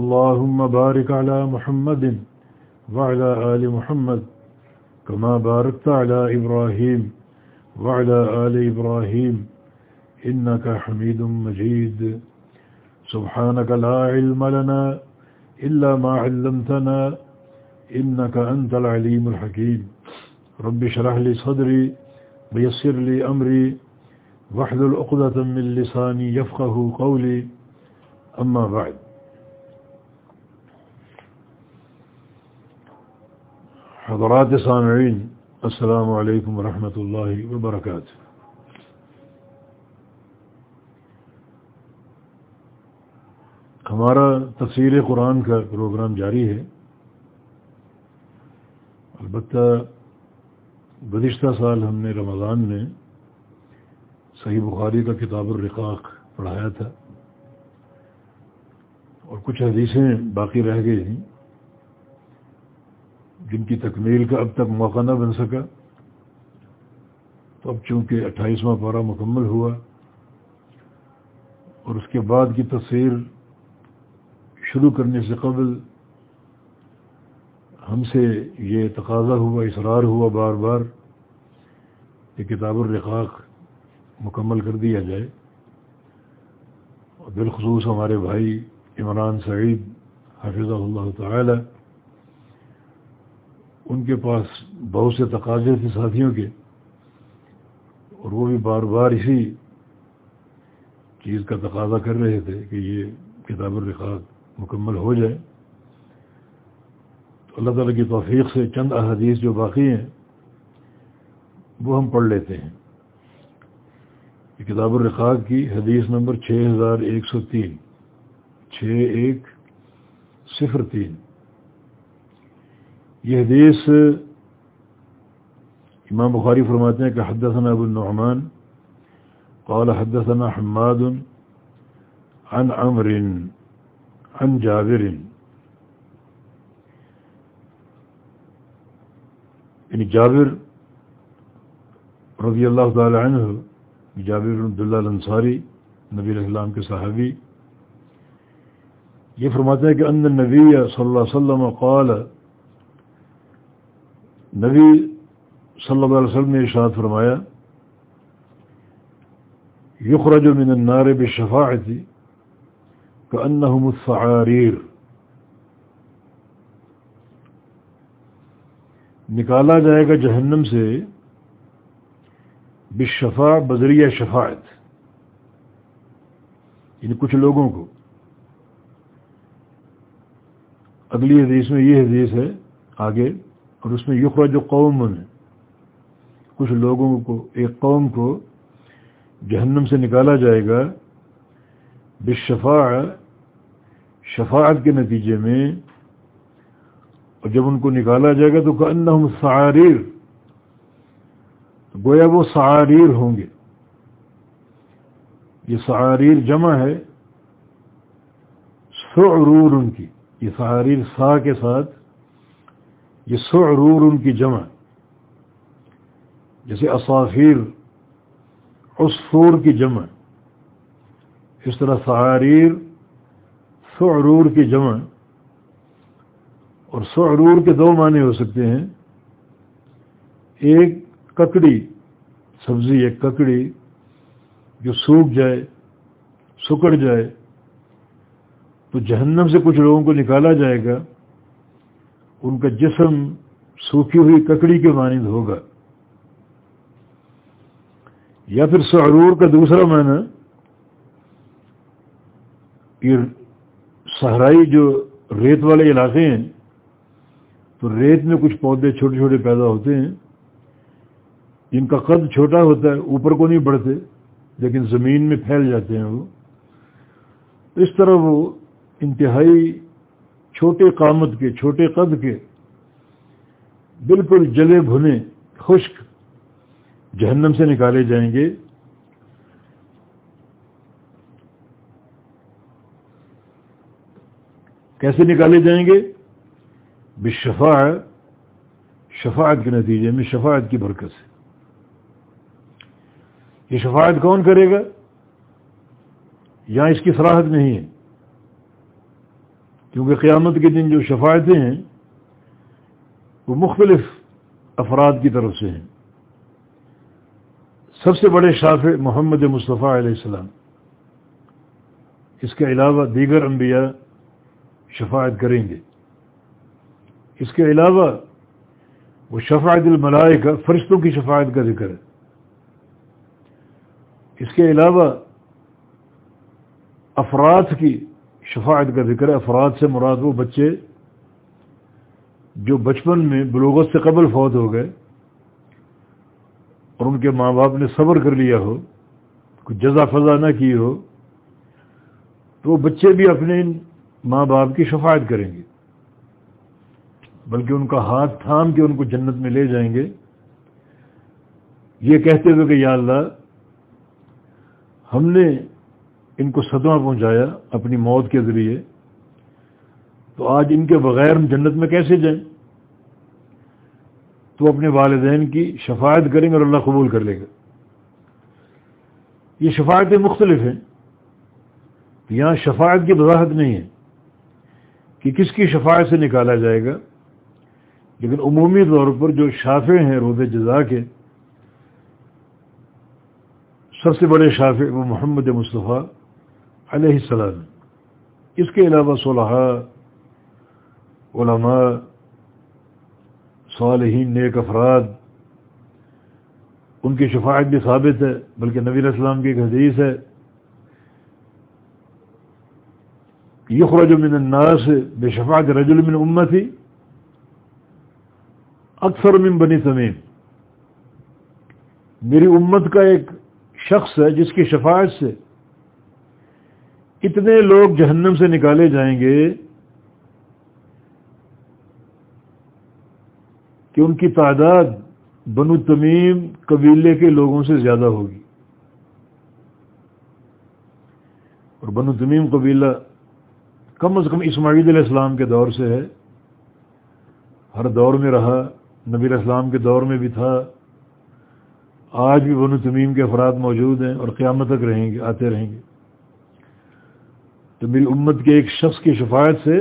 اللهم بارك على محمد وعلى آل محمد كما باركت على إبراهيم وعلى آل إبراهيم إنك حميد مجيد. سبحانك لا علم لنا إلا ما علمتنا إنك أنت العليم الحكيم. رب شرح لي صدري ويسر لي أمري واحلل عقدة من لساني يفقه قولي. أما بعد. حضرات سامعین، السلام علیکم ورحمۃ اللہ وبرکاتہ۔ ہمارا تفسیر قرآن کا پروگرام جاری ہے۔ البتہ گزشتہ سال ہم نے رمضان میں صحیح بخاری کا کتاب الرقاق پڑھایا تھا۔ اور کچھ حدیثیں باقی رہ گئی تھیں جن کی تکمیل کا اب تک موقع نہ بن سکا، تو اب چونکہ اٹھائیسواں پارہ مکمل ہوا، اور اس کے بعد کی تصویر شروع کرنے سے قبل ہم سے یہ تقاضا ہوا، اصرار ہوا بار بار کہ کتاب الرقاق مکمل کر دیا جائے۔ اور بالخصوص ہمارے بھائی عمران سعید حفظ اللہ تعالی ان کے پاس بہت سے تقاضے تھے ساتھیوں کے، اور وہ بھی بار بار اسی چیز کا تقاضا کر رہے تھے کہ یہ کتاب الرقاق مکمل ہو جائے۔ تو اللہ تعالیٰ کی توفیق سے چند احادیث جو باقی ہیں، وہ ہم پڑھ لیتے ہیں۔ یہ کتاب الرقاق کی حدیث نمبر چھ ہزار ایک سو تین، چھ ایک صفر تین۔ یہ حدیث امام بخاری فرماتے ہیں کہ حدثنا ابو النعمان، قال حدثنا حماد عن عمر عن جابر. یعنی جابر رضی اللہ تعالی عنہ، جابر عبداللہ الانصاری، نبی علیہ السلام کے صحابی، یہ فرماتے ہیں کہ ان نبی صلی اللہ علیہ وسلم قال نبی صلی اللہ علیہ وسلم نے ارشاد فرمایا، یخرج من النار بشفاعتی كأنهم الثعارير نکالا جائے گا جہنم سے بشفا بذریعہ شفاعت۔ یعنی کچھ لوگوں کو۔ اگلی حدیث میں یہ حدیث ہے، آگے۔ اور اس میں یقرا جو قوم کچھ لوگوں کو، ایک قوم کو جہنم سے نکالا جائے گا بشفاع شفاعت کے نتیجے میں، اور جب ان کو نکالا جائے گا تو کہ سعاریر گویا وہ سعاریر ہوں گے۔ یہ سعاریر جمع ہے، سعرور ان کی، یہ سہاریر سا کے ساتھ یہ سعرور ان کی جمع جیسے اصافیر عصفور کی جمع اس طرح سہاریر سعرور کی جمع اور سعرور کے دو معنی ہو سکتے ہیں ایک ککڑی، سبزی ایک ککڑی جو سوکھ جائے، سکڑ جائے تو جہنم سے کچھ لوگوں کو نکالا جائے گا ان کا جسم سوکھی ہوئی ککڑی کے مانند ہوگا۔ یا پھر سعرور کا دوسرا معنی، یہ صحرائی جو ریت والے علاقے ہیں، تو ریت میں کچھ پودے چھوٹے چھوٹے پیدا ہوتے ہیں۔ جن کا قد چھوٹا ہوتا ہے، اوپر کو نہیں بڑھتے، لیکن زمین میں پھیل جاتے ہیں وہ۔ اس طرح وہ انتہائی چھوٹے قامت کے، چھوٹے قد کے بالکل جلے بھنے، خشک جہنم سے نکالے جائیں گے۔ کیسے نکالے جائیں گے؟ بشفا شفاعت کے نتیجے میں، شفاعت کی برکت سے۔ یہ شفاعت کون کرے گا؟ یہاں اس کی صلاحت نہیں ہے۔ کیونکہ قیامت کے دن جو شفاعتیں ہیں، وہ مختلف افراد کی طرف سے ہیں۔ سب سے بڑے شاف محمد مصطفیٰ علیہ السلام، اس کے علاوہ دیگر انبیاء شفاعت کریں گے۔ اس کے علاوہ وہ شفاعت الملائے کا فرشتوں کی شفاعت کا ذکر ہے۔ اس کے علاوہ افراد کی شفاعت کا ذکر ہے، افراد سے مراد وہ بچے جو بچپن میں بلوغت سے قبل فوت ہو گئے اور ان کے ماں باپ نے صبر کر لیا ہو کچھ جزا فضا نہ کی ہو، تو وہ بچے بھی اپنے ماں باپ کی شفاعت کریں گے۔ بلکہ ان کا ہاتھ تھام کے ان کو جنت میں لے جائیں گے۔ یہ کہتے ہوئے کہ یا اللہ، ہم نے ان کو صدمہ پہنچایا اپنی موت کے ذریعے، تو آج ان کے بغیر ہم جنت میں کیسے جائیں؟ تو اپنے والدین کی شفاعت کریں گے اور اللہ قبول کر لے گا۔ یہ شفاعتیں مختلف ہیں۔ یہاں شفاعت کی وضاحت نہیں ہے کہ کس کی شفاعت سے نکالا جائے گا، لیکن عمومی طور پر جو شافع ہیں روز جزا کے، سب سے بڑے شافع وہ محمد مصطفیٰ علیہ السلام۔ اس کے علاوہ صلحہ علماء، صالحین، نیک افراد، ان کی شفاعت بھی ثابت ہے، بلکہ نبی اسلام کی ایک حدیث ہے۔ یخرج من الناس بے شفاعت رجل من امتی، اکثر من بنی تمیم۔ میری امت کا ایک شخص ہے، جس کی شفاعت سے اتنے لوگ جہنم سے نکالے جائیں گے کہ ان کی تعداد بنو تمیم قبیلے کے لوگوں سے زیادہ ہوگی۔ اور بنو تمیم قبیلہ کم از کم اسماعید علیہ السلام کے دور سے ہے۔ ہر دور میں رہا، نبی علیہ السلام کے دور میں بھی تھا۔ آج بھی بنو تمیم کے افراد موجود ہیں اور قیامت تک رہیں گے، آتے رہیں گے۔ تو میری امت کے ایک شخص کی شفاعت سے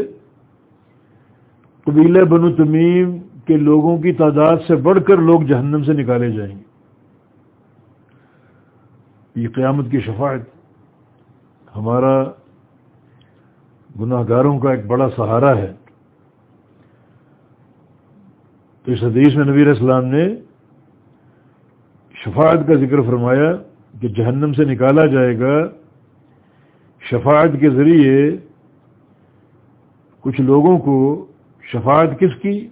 قبیلہ بنو تمیم کے لوگوں کی تعداد سے بڑھ کر لوگ جہنم سے نکالے جائیں گے۔ یہ قیامت کی شفاعت ہمارا گناہ گاروں کا ایک بڑا سہارا ہے۔ تو اس حدیث میں نبیر اسلام نے شفاعت کا ذکر فرمایا کہ جہنم سے نکالا جائے گا شفاعت کے ذریعے کچھ لوگوں کو شفاعت کس کی؟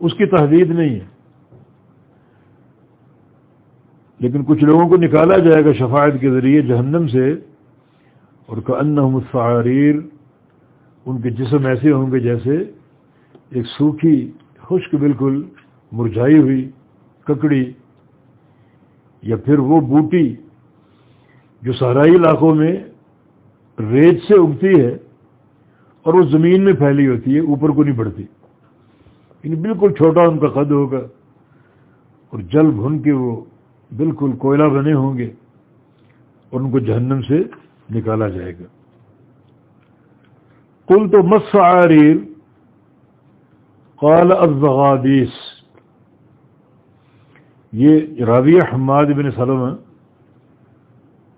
اس کی تحدید نہیں ہے۔ لیکن کچھ لوگوں کو نکالا جائے گا شفاعت کے ذریعے جہنم سے، اور کا ان ان کے جسم ایسے ہوں گے جیسے ایک سوکھی خشک بالکل مرجھائی ہوئی ککڑی، یا پھر وہ بوٹی جو سہرائی علاقوں میں ریت سے اگتی ہے اور وہ زمین میں پھیلی ہوتی ہے، اوپر کو نہیں بڑھتی۔ یعنی بالکل چھوٹا ان کا قد ہوگا اور جل بھن کے وہ بالکل کوئلہ بنے ہوں گے اور ان کو جہنم سے نکالا جائے گا۔ کل تو مسعاریر قال الزغادیس۔ یہ راویہ حماد بن سلم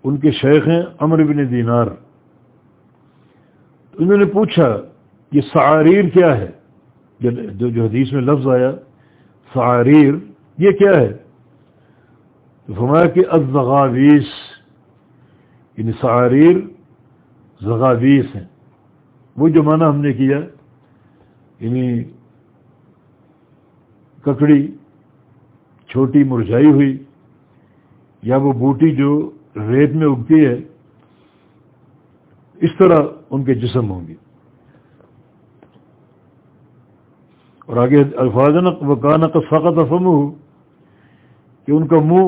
ان کے شیخ ہیں امر بن دینار۔ انہوں نے پوچھا یہ سعاریر کیا ہے؟ جو حدیث میں لفظ آیا، سعاریر، یہ کیا ہے؟ فرمایا کہ الزغاویس یعنی سعاریر زغاویس ہیں۔ وہ جو معنی ہم نے کیا یعنی ککڑی چھوٹی مرجھائی ہوئی، یا وہ بوٹی جو ریت میں اگتی ہے، اس طرح ان کے جسم ہوں گے۔ اور آگے الفاظ وکانہ کا فقط افم ہو کہ ان کا منہ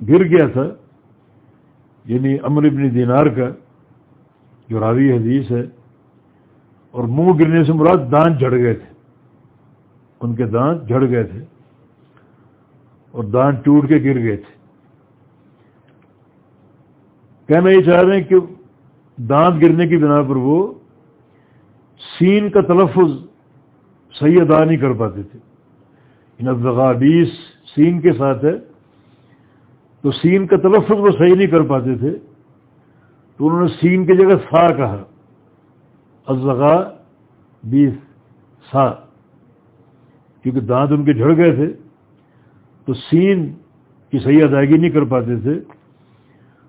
گر گیا تھا یعنی امر ابن دینار کا جو راوی حدیث ہے، اور منہ گرنے سے مراد دانت جھڑ گئے تھے۔ ان کے دانت جھڑ گئے تھے اور دانت ٹوٹ کے گر گئے تھے۔ کہنا یہ چاہ رہے ہیں کہ دانت گرنے کی بنا پر وہ سین کا تلفظ صحیح ادا نہیں کر پاتے تھے۔ ان سین کے ساتھ ہے۔ تو سین کا تلفظ وہ صحیح نہیں کر پاتے تھے۔ تو انہوں نے سین کی جگہ سا کہا۔ ازغا بیس سا۔ کیونکہ دانت ان کے جھڑ گئے تھے۔ تو سین کی صحیح ادائیگی نہیں کر پاتے تھے۔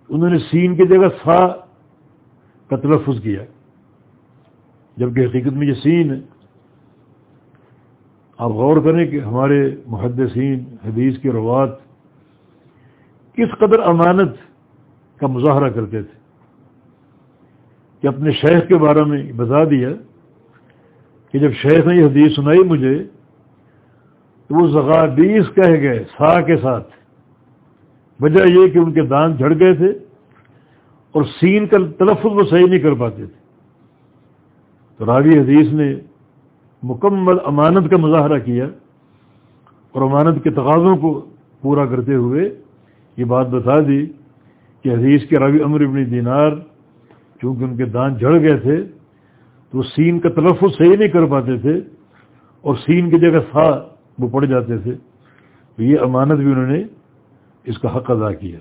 انہوں نے سین کی جگہ سا کا تلفظ کیا جبکہ حقیقت میں یہ سین ہے۔ آپ غور کریں کہ ہمارے محدثین، حدیث کے روات کس قدر امانت کا مظاہرہ کرتے تھے کہ اپنے شیخ کے بارے میں بتا دیا کہ جب شیخ نے یہ حدیث سنائی مجھے تو وہ زغادیس کہہ گئے سا کے ساتھ۔ وجہ یہ کہ ان کے دان جھڑ گئے تھے۔ اور سین کا تلفظ وہ صحیح نہیں کر پاتے تھے۔ تو راوی حدیث نے مکمل امانت کا مظاہرہ کیا اور امانت کے تقاضوں کو پورا کرتے ہوئے یہ بات بتا دی کہ حدیث کے راوی امر ابن دینار چونکہ ان کے دان جھڑ گئے تھے تو سین کا تلفظ صحیح نہیں کر پاتے تھے اور سین کی جگہ تھا وہ پڑ جاتے تھے۔ تو یہ امانت بھی انہوں نے اس کا حق ادا کیا۔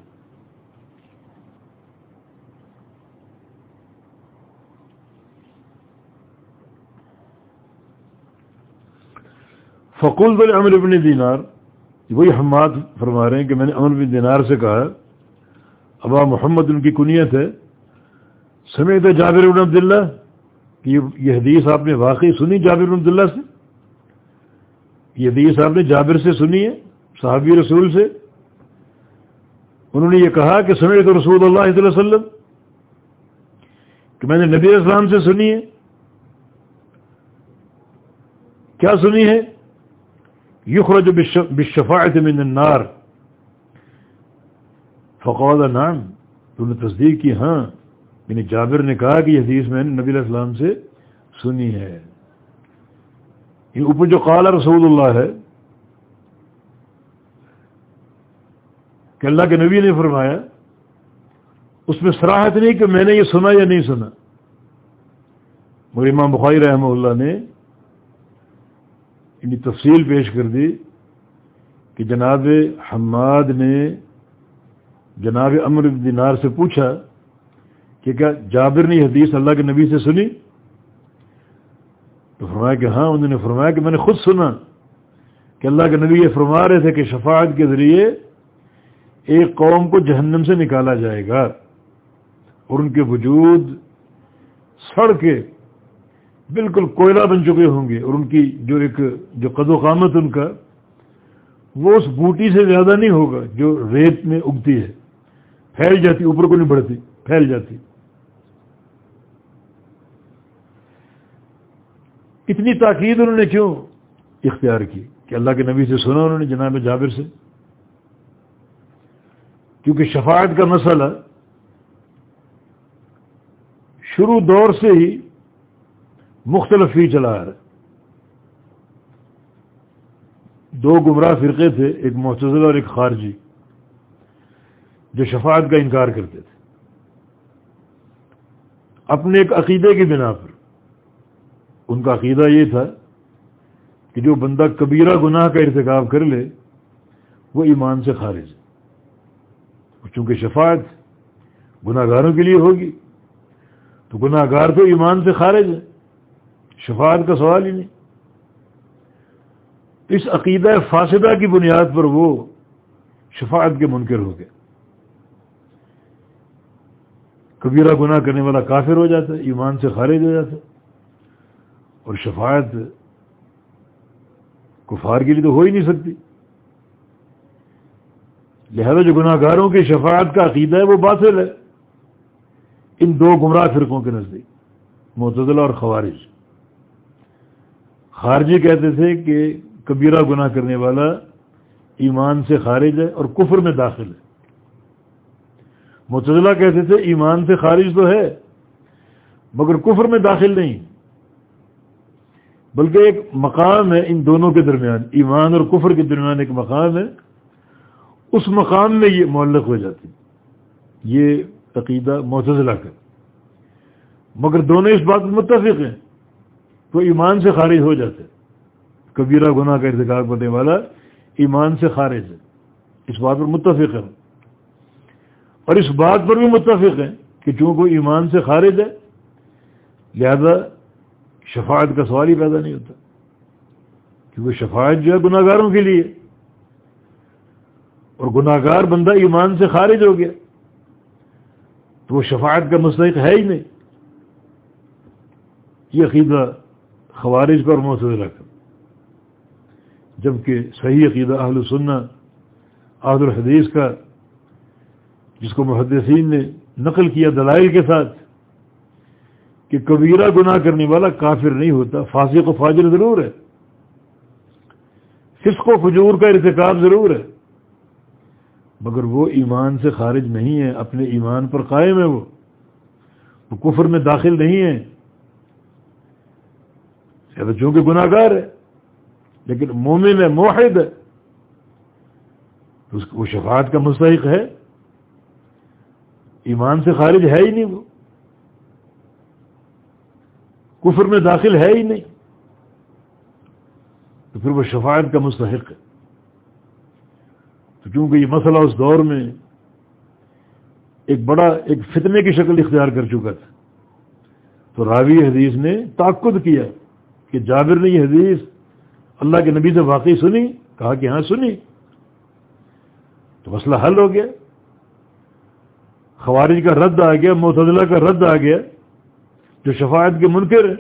فقول بل امر ابن دینار. وہی حماد فرما رہے ہیں کہ میں نے امر بن دینار سے کہا ابا محمد ان کی کنیت ہے۔ سمیت جابر ابن عبداللہ، کہ یہ حدیث آپ نے واقعی سنی جابر ابن عبداللہ سے؟ یہ حدیث آپ نے جابر سے سنی ہے، صحابی رسول سے۔ انہوں نے یہ کہا کہ سمیت رسول اللہ علیہ وسلم، کہ میں نے نبی اسلام سے سنی ہے۔ کیا سنی ہے؟ یخرج بالشفاعت من النار. فقال، نعم، تو نے تصدیق کی ہاں یعنی جابر نے کہا کہ یہ حدیث میں نے نبی علیہ السلام سے سنی ہے۔ یہ اوپر جو قال رسول اللہ ہے، کہ اللہ کے نبی نے فرمایا، اس میں سراحت نہیں کہ میں نے یہ سنا یا نہیں سنا۔ مگر امام بخاری رحمہ اللہ نے ان تفصیل پیش کر دی کہ جناب حماد نے جناب امر دینار سے پوچھا کہ کیا جابر نے حدیث اللہ کے نبی سے سنی؟ تو فرمایا کہ ہاں انہوں نے فرمایا کہ میں نے خود سنا کہ اللہ کے نبی یہ فرما رہے تھے کہ شفاعت کے ذریعے ایک قوم کو جہنم سے نکالا جائے گا اور ان کے وجود سڑ کے بالکل کوئلہ بن چکے ہوں گے اور ان کی جو ایک جو قد و قامت ان کا، وہ اس بوٹی سے زیادہ نہیں ہوگا جو ریت میں اگتی ہے۔ پھیل جاتی، اوپر کو نہیں بڑھتی، پھیل جاتی۔ اتنی تاکید انہوں نے کیوں اختیار کی؟ کہ اللہ کے نبی سے سنا انہوں نے جناب جابر سے۔ کیونکہ شفاعت کا مسئلہ شروع دور سے ہی مختلف ہی چلا آ رہا ہے۔ دو گمراہ فرقے تھے، ایک محتضل اور ایک خارجی، جو شفاعت کا انکار کرتے تھے۔ اپنے ایک عقیدے کی بنا پر، ان کا عقیدہ یہ تھا کہ جو بندہ کبیرہ گناہ کا ارتکاب کر لے، وہ ایمان سے خارج ہے۔ چونکہ شفاعت گناہ گاروں کے لیے ہوگی، تو گناہ گار تو ایمان سے خارج ہے۔ شفاعت کا سوال ہی نہیں۔ اس عقیدہ فاسدہ کی بنیاد پر وہ شفاعت کے منکر ہو گئے کبیرہ گناہ کرنے والا کافر ہو جاتا ہے، ایمان سے خارج ہو جاتا ہے۔ اور شفاعت کفار کے لیے تو ہو ہی نہیں سکتی۔ لہذا جو گناہ گاروں کی شفاعت کا عقیدہ ہے، وہ باطل ہے۔ ان دو گمراہ فرقوں کے نزدیک، معتدلہ اور خوارج۔ خارجی کہتے تھے کہ کبیرہ گناہ کرنے والا ایمان سے خارج ہے اور کفر میں داخل ہے۔ متضلہ کہتے تھے ایمان سے خارج تو ہے، مگر کفر میں داخل نہیں۔ بلکہ ایک مقام ہے ان دونوں کے درمیان، ایمان اور کفر کے درمیان ایک مقام ہے۔ اس مقام میں یہ معلق ہو جاتی۔ یہ عقیدہ معتزلہ کا۔ مگر دونوں اس بات میں متفق ہیں۔ تو ایمان سے خارج ہو جاتے کبیرہ گناہ کا ارتکاب کرنے والا ایمان سے خارج ہے۔ اس بات پر متفق ہے اور اس بات پر بھی متفق ہے کہ چونکہ ایمان سے خارج ہے، لہذا شفاعت کا سوال ہی پیدا نہیں ہوتا۔ کیونکہ شفاعت جو ہے گناہ گاروں کے لیے۔ اور گناہ گار بندہ ایمان سے خارج ہو گیا۔ تو وہ شفاعت کا مستحق ہے ہی نہیں۔ یہ عقیدہ خوارج کا اور محتضرہ کا جبکہ صحیح عقیدہ اہل سننا اہل الحدیث کا، جس کو محدثین نے نقل کیا دلائل کے ساتھ، کہ کبیرہ گناہ کرنے والا کافر نہیں ہوتا، فاسق و فاجر ضرور ہے۔ فسق و فجور کا ارتکاب ضرور ہے۔ مگر وہ ایمان سے خارج نہیں ہے، اپنے ایمان پر قائم ہے وہ۔ وہ کفر میں داخل نہیں ہے۔ تو چونکہ گناہ گار ہے، لیکن مومن ہے، موحد ہے، تو وہ شفاعت کا مستحق ہے۔ ایمان سے خارج ہے ہی نہیں وہ۔ کفر میں داخل ہے ہی نہیں۔ تو پھر وہ شفاعت کا مستحق ہے۔ تو چونکہ یہ مسئلہ اس دور میں ایک بڑا، ایک فتنے کی شکل اختیار کر چکا تھا۔ تو راوی حدیث نے تاکد کیا۔ کہ جابر نے یہ حدیث اللہ کے نبی سے واقعی سنی، کہا کہ ہاں سنی۔ تو مسئلہ حل ہو گیا۔ خوارج کا رد آ گیا، معتدلہ کا رد آ گیا، جو شفاعت کے منکر ہے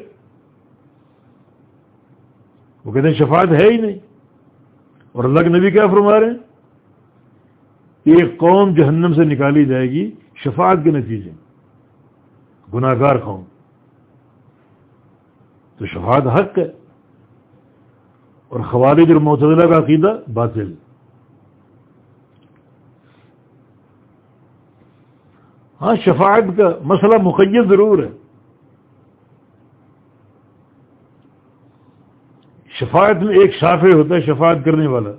وہ کہتے ہیں شفاعت ہے ہی نہیں۔ اور اللہ کے نبی کیا فرما رہے ہیں؟ ایک قوم جہنم سے نکالی جائے گی، شفاعت کے نتیجے۔ گناہ گار قوم۔ تو شفاعت حق ہے اور خوارج اور معتدلہ کا عقیدہ باطل ہاں شفاعت کا مسئلہ مقید ضرور ہے۔ شفاعت میں ایک شافع ہوتا ہے، شفاعت کرنے والا۔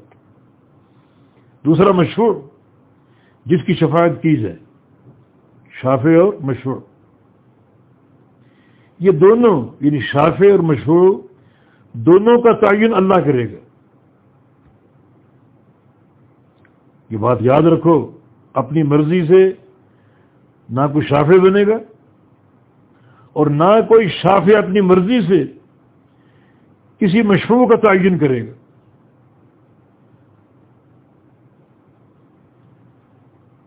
دوسرا مشہور جس کی شفاعت کی جائے، شافع اور مشہور یہ دونوں یعنی شافع اور مشہور، دونوں کا تعین اللہ کرے گا۔ یہ بات یاد رکھو، اپنی مرضی سے نہ کوئی شافع بنے گا اور نہ کوئی شافع اپنی مرضی سے کسی مشروع کا تعین کرے گا۔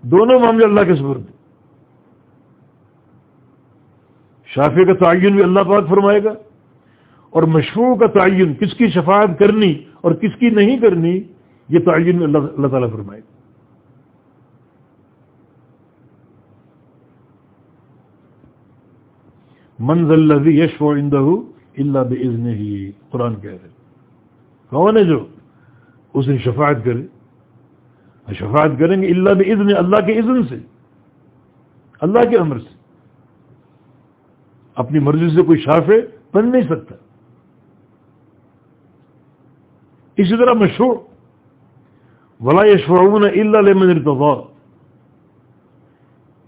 دونوں معاملے اللہ کے سبرد شافع کا تعین بھی اللہ پاک فرمائے گا اور مشروع کا تعین کس کی شفاعت کرنی اور کس کی نہیں کرنی یہ تعین بھی اللہ اللہ تعالیٰ فرمائے گا۔ منزل یش و اندہ اللہ بزن ہی قرآن کہہ رہے کون ہے جو اس دن شفاعت کرے؟ شفاعت کریں گے اللہ بزن اللہ کے اذن سے۔ اللہ کے امر سے۔ اپنی مرضی سے کوئی شافے بن نہیں سکتا۔ اسی طرح مشہور ولا یشفعون الا لمن ارتضى۔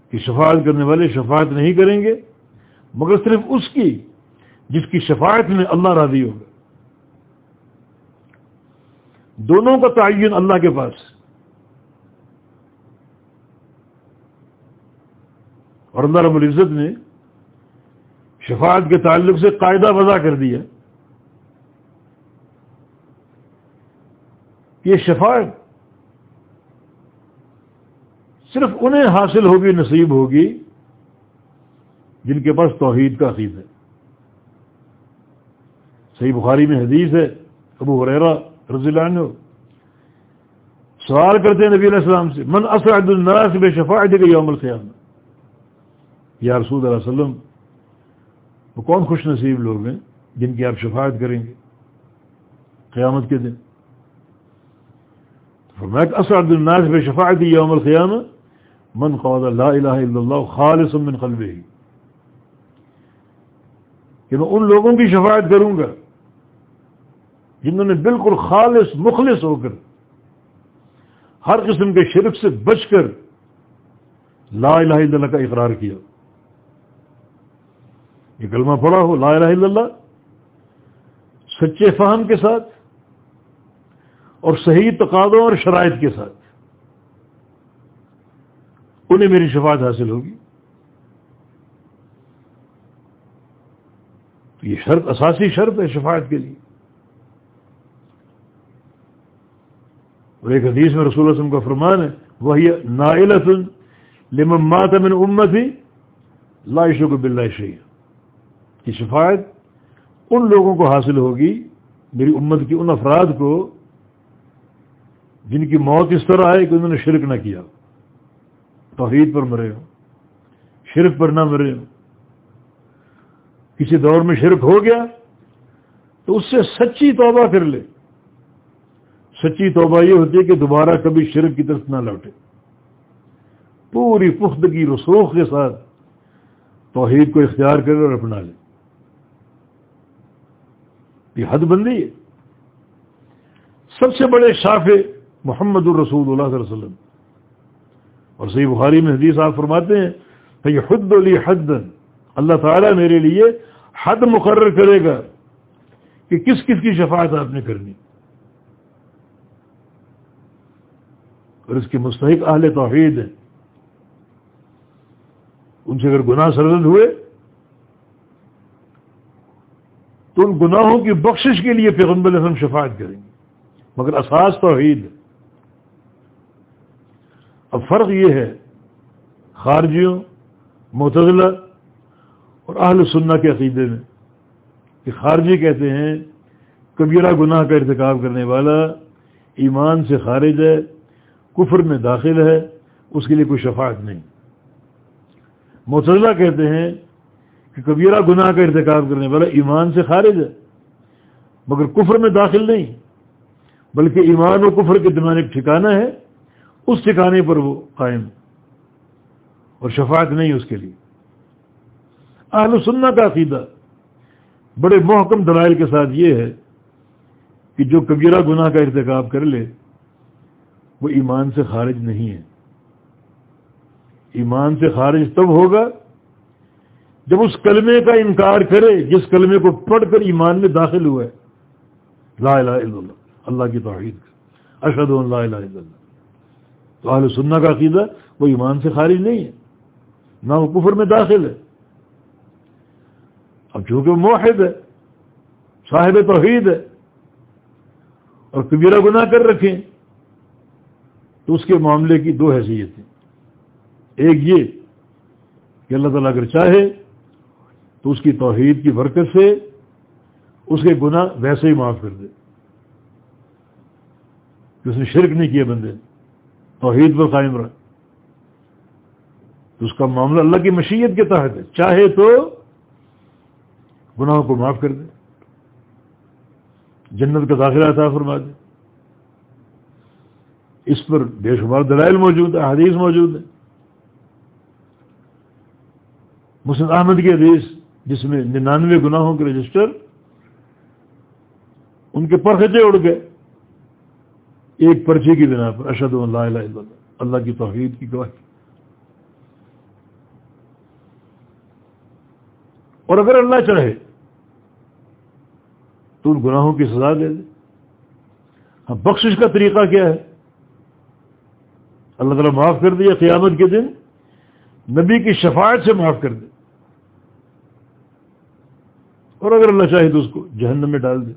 کہ شفاعت کرنے والے شفاعت نہیں کریں گے، مگر صرف اس کی جس کی شفاعت میں اللہ راضی ہوگا دونوں کا تعین اللہ کے پاس۔ اور اللہ رب العزت نے شفاعت کے تعلق سے قاعدہ وضع کر دیا۔ یہ شفاعت صرف انہیں حاصل ہوگی، نصیب ہوگی جن کے پاس توحید کا عقید ہے۔ صحیح بخاری میں حدیث ہے، ابو حریرا رضی اللہ عنہ۔ سوال کرتے ہیں نبی علیہ السلام سے، من اسعد الناس بے شفاعت کے یوم القیامہ؟ یا رسول اللہ علیہ وسلم وہ کون خوش نصیب لوگ ہیں جن کی آپ شفاعت کریں گے قیامت کے دن؟ فرمایا کہ اسعد الناس بے شفاعت یوم القیامہ، من قول لا الہ الا اللہ خالص من قلبه. کہ میں ان لوگوں کی شفاعت کروں گا جنہوں نے بالکل خالص مخلص ہو کر ہر قسم کے شرک سے بچ کر لا الہ الا اللہ کا اقرار کیا۔ یہ کلمہ پڑا ہو، لا الہ الا اللہ، سچے فہم کے ساتھ اور صحیح تقاضوں اور شرائط کے ساتھ، انہیں میری شفاعت حاصل ہوگی۔ تو یہ شرط، اساسی شرط ہے شفاعت کے لیے۔ اور ایک حدیث میں رسول وسلم کا فرمان ہے، وہی نائلت لمات من امت ہی لائشوں کو بلّہ شہید کی شفاعت ان لوگوں کو حاصل ہوگی، میری امت کی ان افراد کو جن کی موت اس طرح آئے کہ انہوں نے شرک نہ کیا۔ توحید پر مرے ہو شرک پر نہ مرے ہو کسی دور میں شرک ہو گیا تو اس سے سچی توبہ کر لے۔ سچی توبہ یہ ہوتی ہے کہ دوبارہ کبھی شرک کی طرف نہ لوٹے۔ پوری پختگی رسوخ کے ساتھ توحید کو اختیار کرے اور اپنا لے۔ یہ حد بندی ہے۔ سب سے بڑے شاف محمد الرسول اللہ صلی اللہ علیہ وسلم۔ اور صحیح بخاری میں حدیث آپ فرماتے ہیں کہ یہ حد علی حد اللہ تعالیٰ میرے لیے حد مقرر کرے گا کہ کس کس کی شفاعت آپ نے کرنی۔ اور اس کے مستحق اہل توحید ہیں۔ ان سے اگر گناہ سرزد ہوئے تو ان گناہوں کی بخشش کے لیے پیغمبر ہم شفاعت کریں گے۔ مگر اساس توحید اب فرق یہ ہے، خارجیوں متضلہ اور اہل سننا کے عقیدے میں کہ خارجی کہتے ہیں، کبیرہ گناہ کا ارتکاب کرنے والا ایمان سے خارج ہے، کفر میں داخل ہے، اس کے لیے کوئی شفاعت نہیں۔ متضلہ کہتے ہیں کہ کبیرہ گناہ کا ارتکاب کرنے والا ایمان سے خارج ہے، مگر کفر میں داخل نہیں۔ بلکہ ایمان و کفر کے درمیان ایک ٹھکانہ ہے، اس ٹھکانے پر وہ قائم اور شفاعت نہیں اس کے لیے۔ اہل سننا کا عقیدہ بڑے محکم دلائل کے ساتھ یہ ہے کہ جو کبیرہ گناہ کا ارتکاب کر لے، وہ ایمان سے خارج نہیں ہے۔ ایمان سے خارج تب ہوگا جب اس کلمے کا انکار کرے، جس کلمے کو پڑھ کر ایمان میں داخل ہوا ہے، لا الہ الا اللہ اللہ کی توحید اشد اللہ الہ الا اللہ۔ تو اہل سننا کا عقیدہ وہ ایمان سے خارج نہیں ہے، نہ وہ کفر میں داخل ہے۔ اب چونکہ موحد ہے، صاحب توحید ہے، اور کبیرہ گناہ کر رکھیں تو اس کے معاملے کی دو حیثیتیں۔ ایک یہ کہ اللہ تعالیٰ اگر چاہے تو اس کی توحید کی برکت سے اس کے گناہ ویسے ہی معاف کر دے۔ کہ اس نے شرک نہیں کیا بندے۔ توحید پر قائم رہا۔ تو اس کا معاملہ اللہ کی مشیت کے تحت ہے۔ چاہے تو گناہوں کو معاف کر دے۔ جنت کا داخلہ عطا فرما دے۔ اس پر بے شمار دلائل موجود ہے حدیث موجود ہے مسلم احمد کی حدیث جس میں ننانوے گناہوں کے رجسٹر ان کے پرختے اڑ گئے۔ ایک پرچے کی بنا پر۔ اشد اللہ الہ الا اللہ۔ اللہ کی توحید کی گواہی۔ اور اگر اللہ چاہے تو ان گناہوں کی سزا دے دے۔ ہاں بخشش کا طریقہ کیا ہے؟ اللہ تعالیٰ معاف کر دیا قیامت کے دن نبی کی شفاعت سے معاف کر دے۔ اور اگر اللہ چاہے تو اس کو جہنم میں ڈال دے۔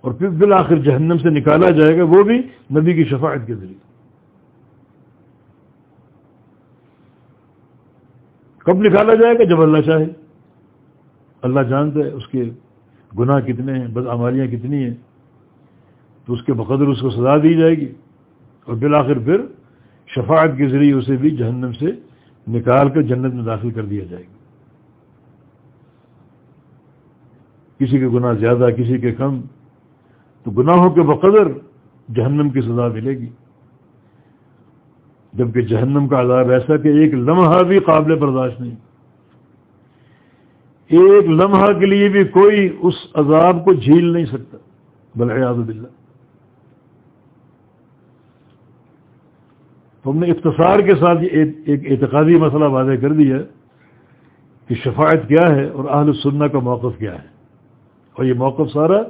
اور پھر بالآخر جہنم سے نکالا جائے گا وہ بھی نبی کی شفاعت کے ذریعے۔ کب نکالا جائے گا؟ جب اللہ چاہے۔ اللہ جانتا ہے اس کے گناہ کتنے ہیں، بد آماریاں کتنی ہیں۔ تو اس کے بقدر اس کو سزا دی جائے گی۔ اور بالآخر پھر شفاعت کے ذریعے اسے بھی جہنم سے نکال کر جنت میں داخل کر دیا جائے گا۔ کسی کے گناہ زیادہ، کسی کے کم، تو گناہوں کے بقدر جہنم کی سزا ملے گی۔ جبکہ جہنم کا عذاب ایسا کہ ایک لمحہ بھی قابل برداشت نہیں۔ ایک لمحہ کے لیے بھی کوئی اس عذاب کو جھیل نہیں سکتا۔ بلحیاض باللہ۔ تو ہم نے اختصار کے ساتھ ایک اعتقادی مسئلہ واضح کر دیا کہ شفاعت کیا ہے اور اہل السنہ کا موقف کیا ہے۔ اور یہ موقف سارا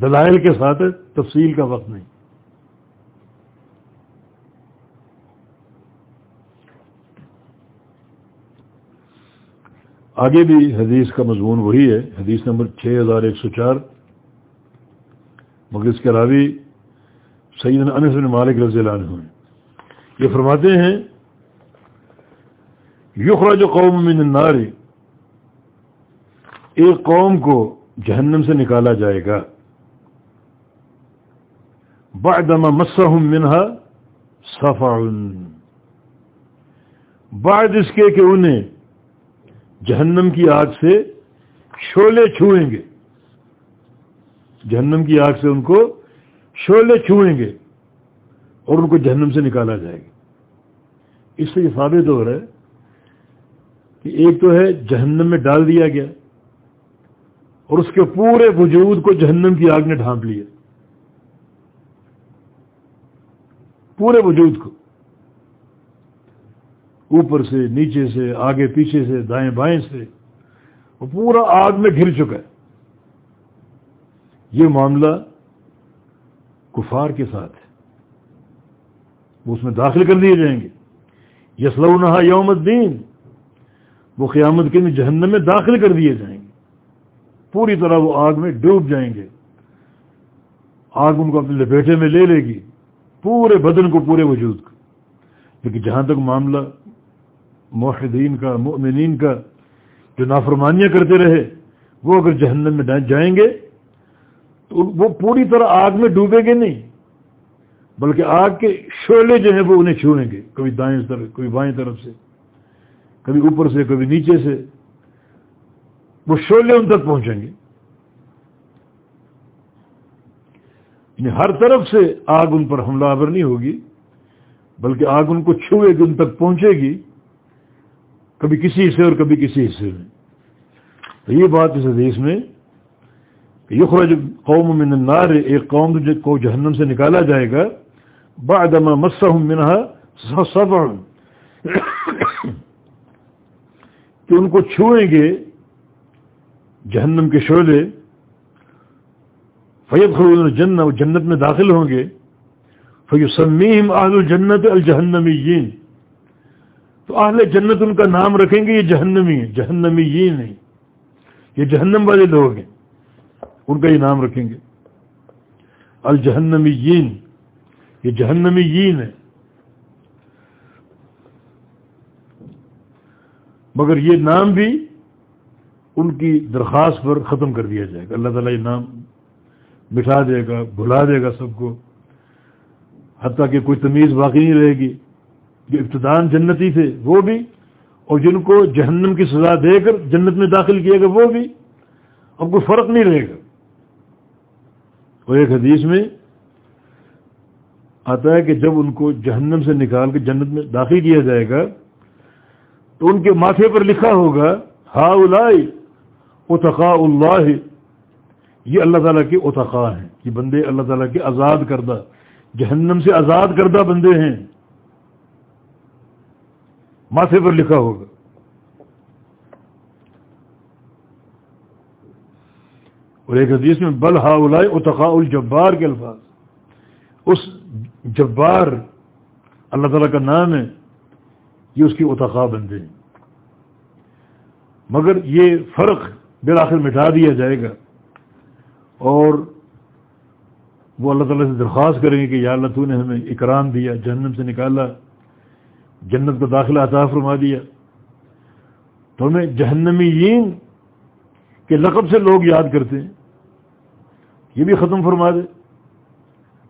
دلائل کے ساتھ ہے، تفصیل کا وقت نہیں۔ آگے بھی حدیث کا مضمون وہی ہے، حدیث نمبر چھ ہزار ایک سو چار۔ مگر اس کے راوی سعید انس بن مالک رضی اللہ عنہ ہیں۔ یہ فرماتے ہیں، یخرج قوم من النار۔ ایک قوم کو جہنم سے نکالا جائے گا۔ بعدما مسہم منہا صفع بعد اس کے کہ انہیں جہنم کی آگ سے شولے چھوئیں گے۔ جہنم کی آگ سے ان کو شولے چھوئیں گے اور ان کو جہنم سے نکالا جائے گا۔ اس سے یہ ثابت ہو رہا ہے کہ ایک تو ہے جہنم میں ڈال دیا گیا۔ اور اس کے پورے وجود کو جہنم کی آگ نے ڈھانپ لیا۔ پورے وجود کو۔ اوپر سے، نیچے سے، آگے، پیچھے سے، دائیں بائیں سے۔ وہ پورا آگ میں گر چکا ہے۔ یہ معاملہ کفار کے ساتھ ہے۔ وہ اس میں داخل کر دیے جائیں گے۔ یسلونہ یوم الدین۔ وہ قیامت کے جہنم میں داخل کر دیے جائیں گے۔ پوری طرح وہ آگ میں ڈوب جائیں گے۔ آگ ان کو اپنے لپیٹے میں لے لے گی، پورے بدن کو پورے وجود کو۔ لیکن جہاں تک معاملہ موحدین کا، مؤمنین کا جو نافرمانیاں کرتے رہے، وہ اگر جہنم میں جائیں گے، تو وہ پوری طرح آگ میں ڈوبے گے نہیں، بلکہ آگ کے شعلے جو ہیں وہ انہیں چھوئیں گے۔ کبھی دائیں طرف، کبھی بائیں طرف سے، کبھی اوپر سے، کبھی نیچے سے۔ وہ شعلے ان تک پہنچیں گے یعنی ہر طرف سے آگ ان پر حملہ آور نہیں ہوگی بلکہ آگ ان کو چھوئے گی ان تک پہنچے گی کبھی کسی حصے اور کبھی کسی حصے میں تو یہ بات اس حدیث میں کہ یخرج قوم من النار ایک قوم کو جہنم سے نکالا جائے گا بعدما مسہم منہا سبع کہ ان کو چھوئیں گے جہنم کے شعلے فیب خل جن جنت میں داخل ہوں گے۔ فیو سمیم الجنت الجہنمی تو اہل جنت ان کا نام رکھیں گے، یہ جہنمی ہے جہنمی یہ نہیں یہ جہنم والے لوگ ہیں، ان کا یہ نام رکھیں گے۔ الجہنمی یہ جہنمی ہے مگر یہ نام بھی ان کی درخواست پر ختم کر دیا جائے گا۔ اللہ تعالیٰ یہ نام مٹھا دے گا، بھلا دے گا سب کو۔ حتیٰ کہ کوئی تمیز باقی نہیں رہے گی۔ جو ابتدان جنتی تھے وہ بھی، اور جن کو جہنم کی سزا دے کر جنت میں داخل کیا گیا وہ بھی، اب کوئی فرق نہیں رہے گا۔ اور ایک حدیث میں آتا ہے کہ جب ان کو جہنم سے نکال کے جنت میں داخل کیا جائے گا، تو ان کے ماتھے پر لکھا ہوگا ہا الائی اتقا اللہ۔ یہ اللہ تعالیٰ کے اتقا ہیں یہ بندے اللہ تعالیٰ کے آزاد کردہ، جہنم سے آزاد کردہ بندے ہیں۔ ماتھے پر لکھا ہوگا۔ اور ایک حدیث میں، بل ہا الائی اتقا الجبار کے الفاظ۔ اس جبار اللہ تعالیٰ کا نام ہے، یہ اس کی اتقا بندے ہیں۔ مگر یہ فرق بالآخر مٹا دیا جائے گا۔ اور وہ اللہ تعالیٰ سے درخواست کریں گے کہ یا اللہ تو نے ہمیں اکرام دیا، جہنم سے نکالا، جنت کا داخلہ عطا فرما دیا۔ تو ہمیں جہنمیین کے لقب سے لوگ یاد کرتے ہیں۔ یہ بھی ختم فرما دے۔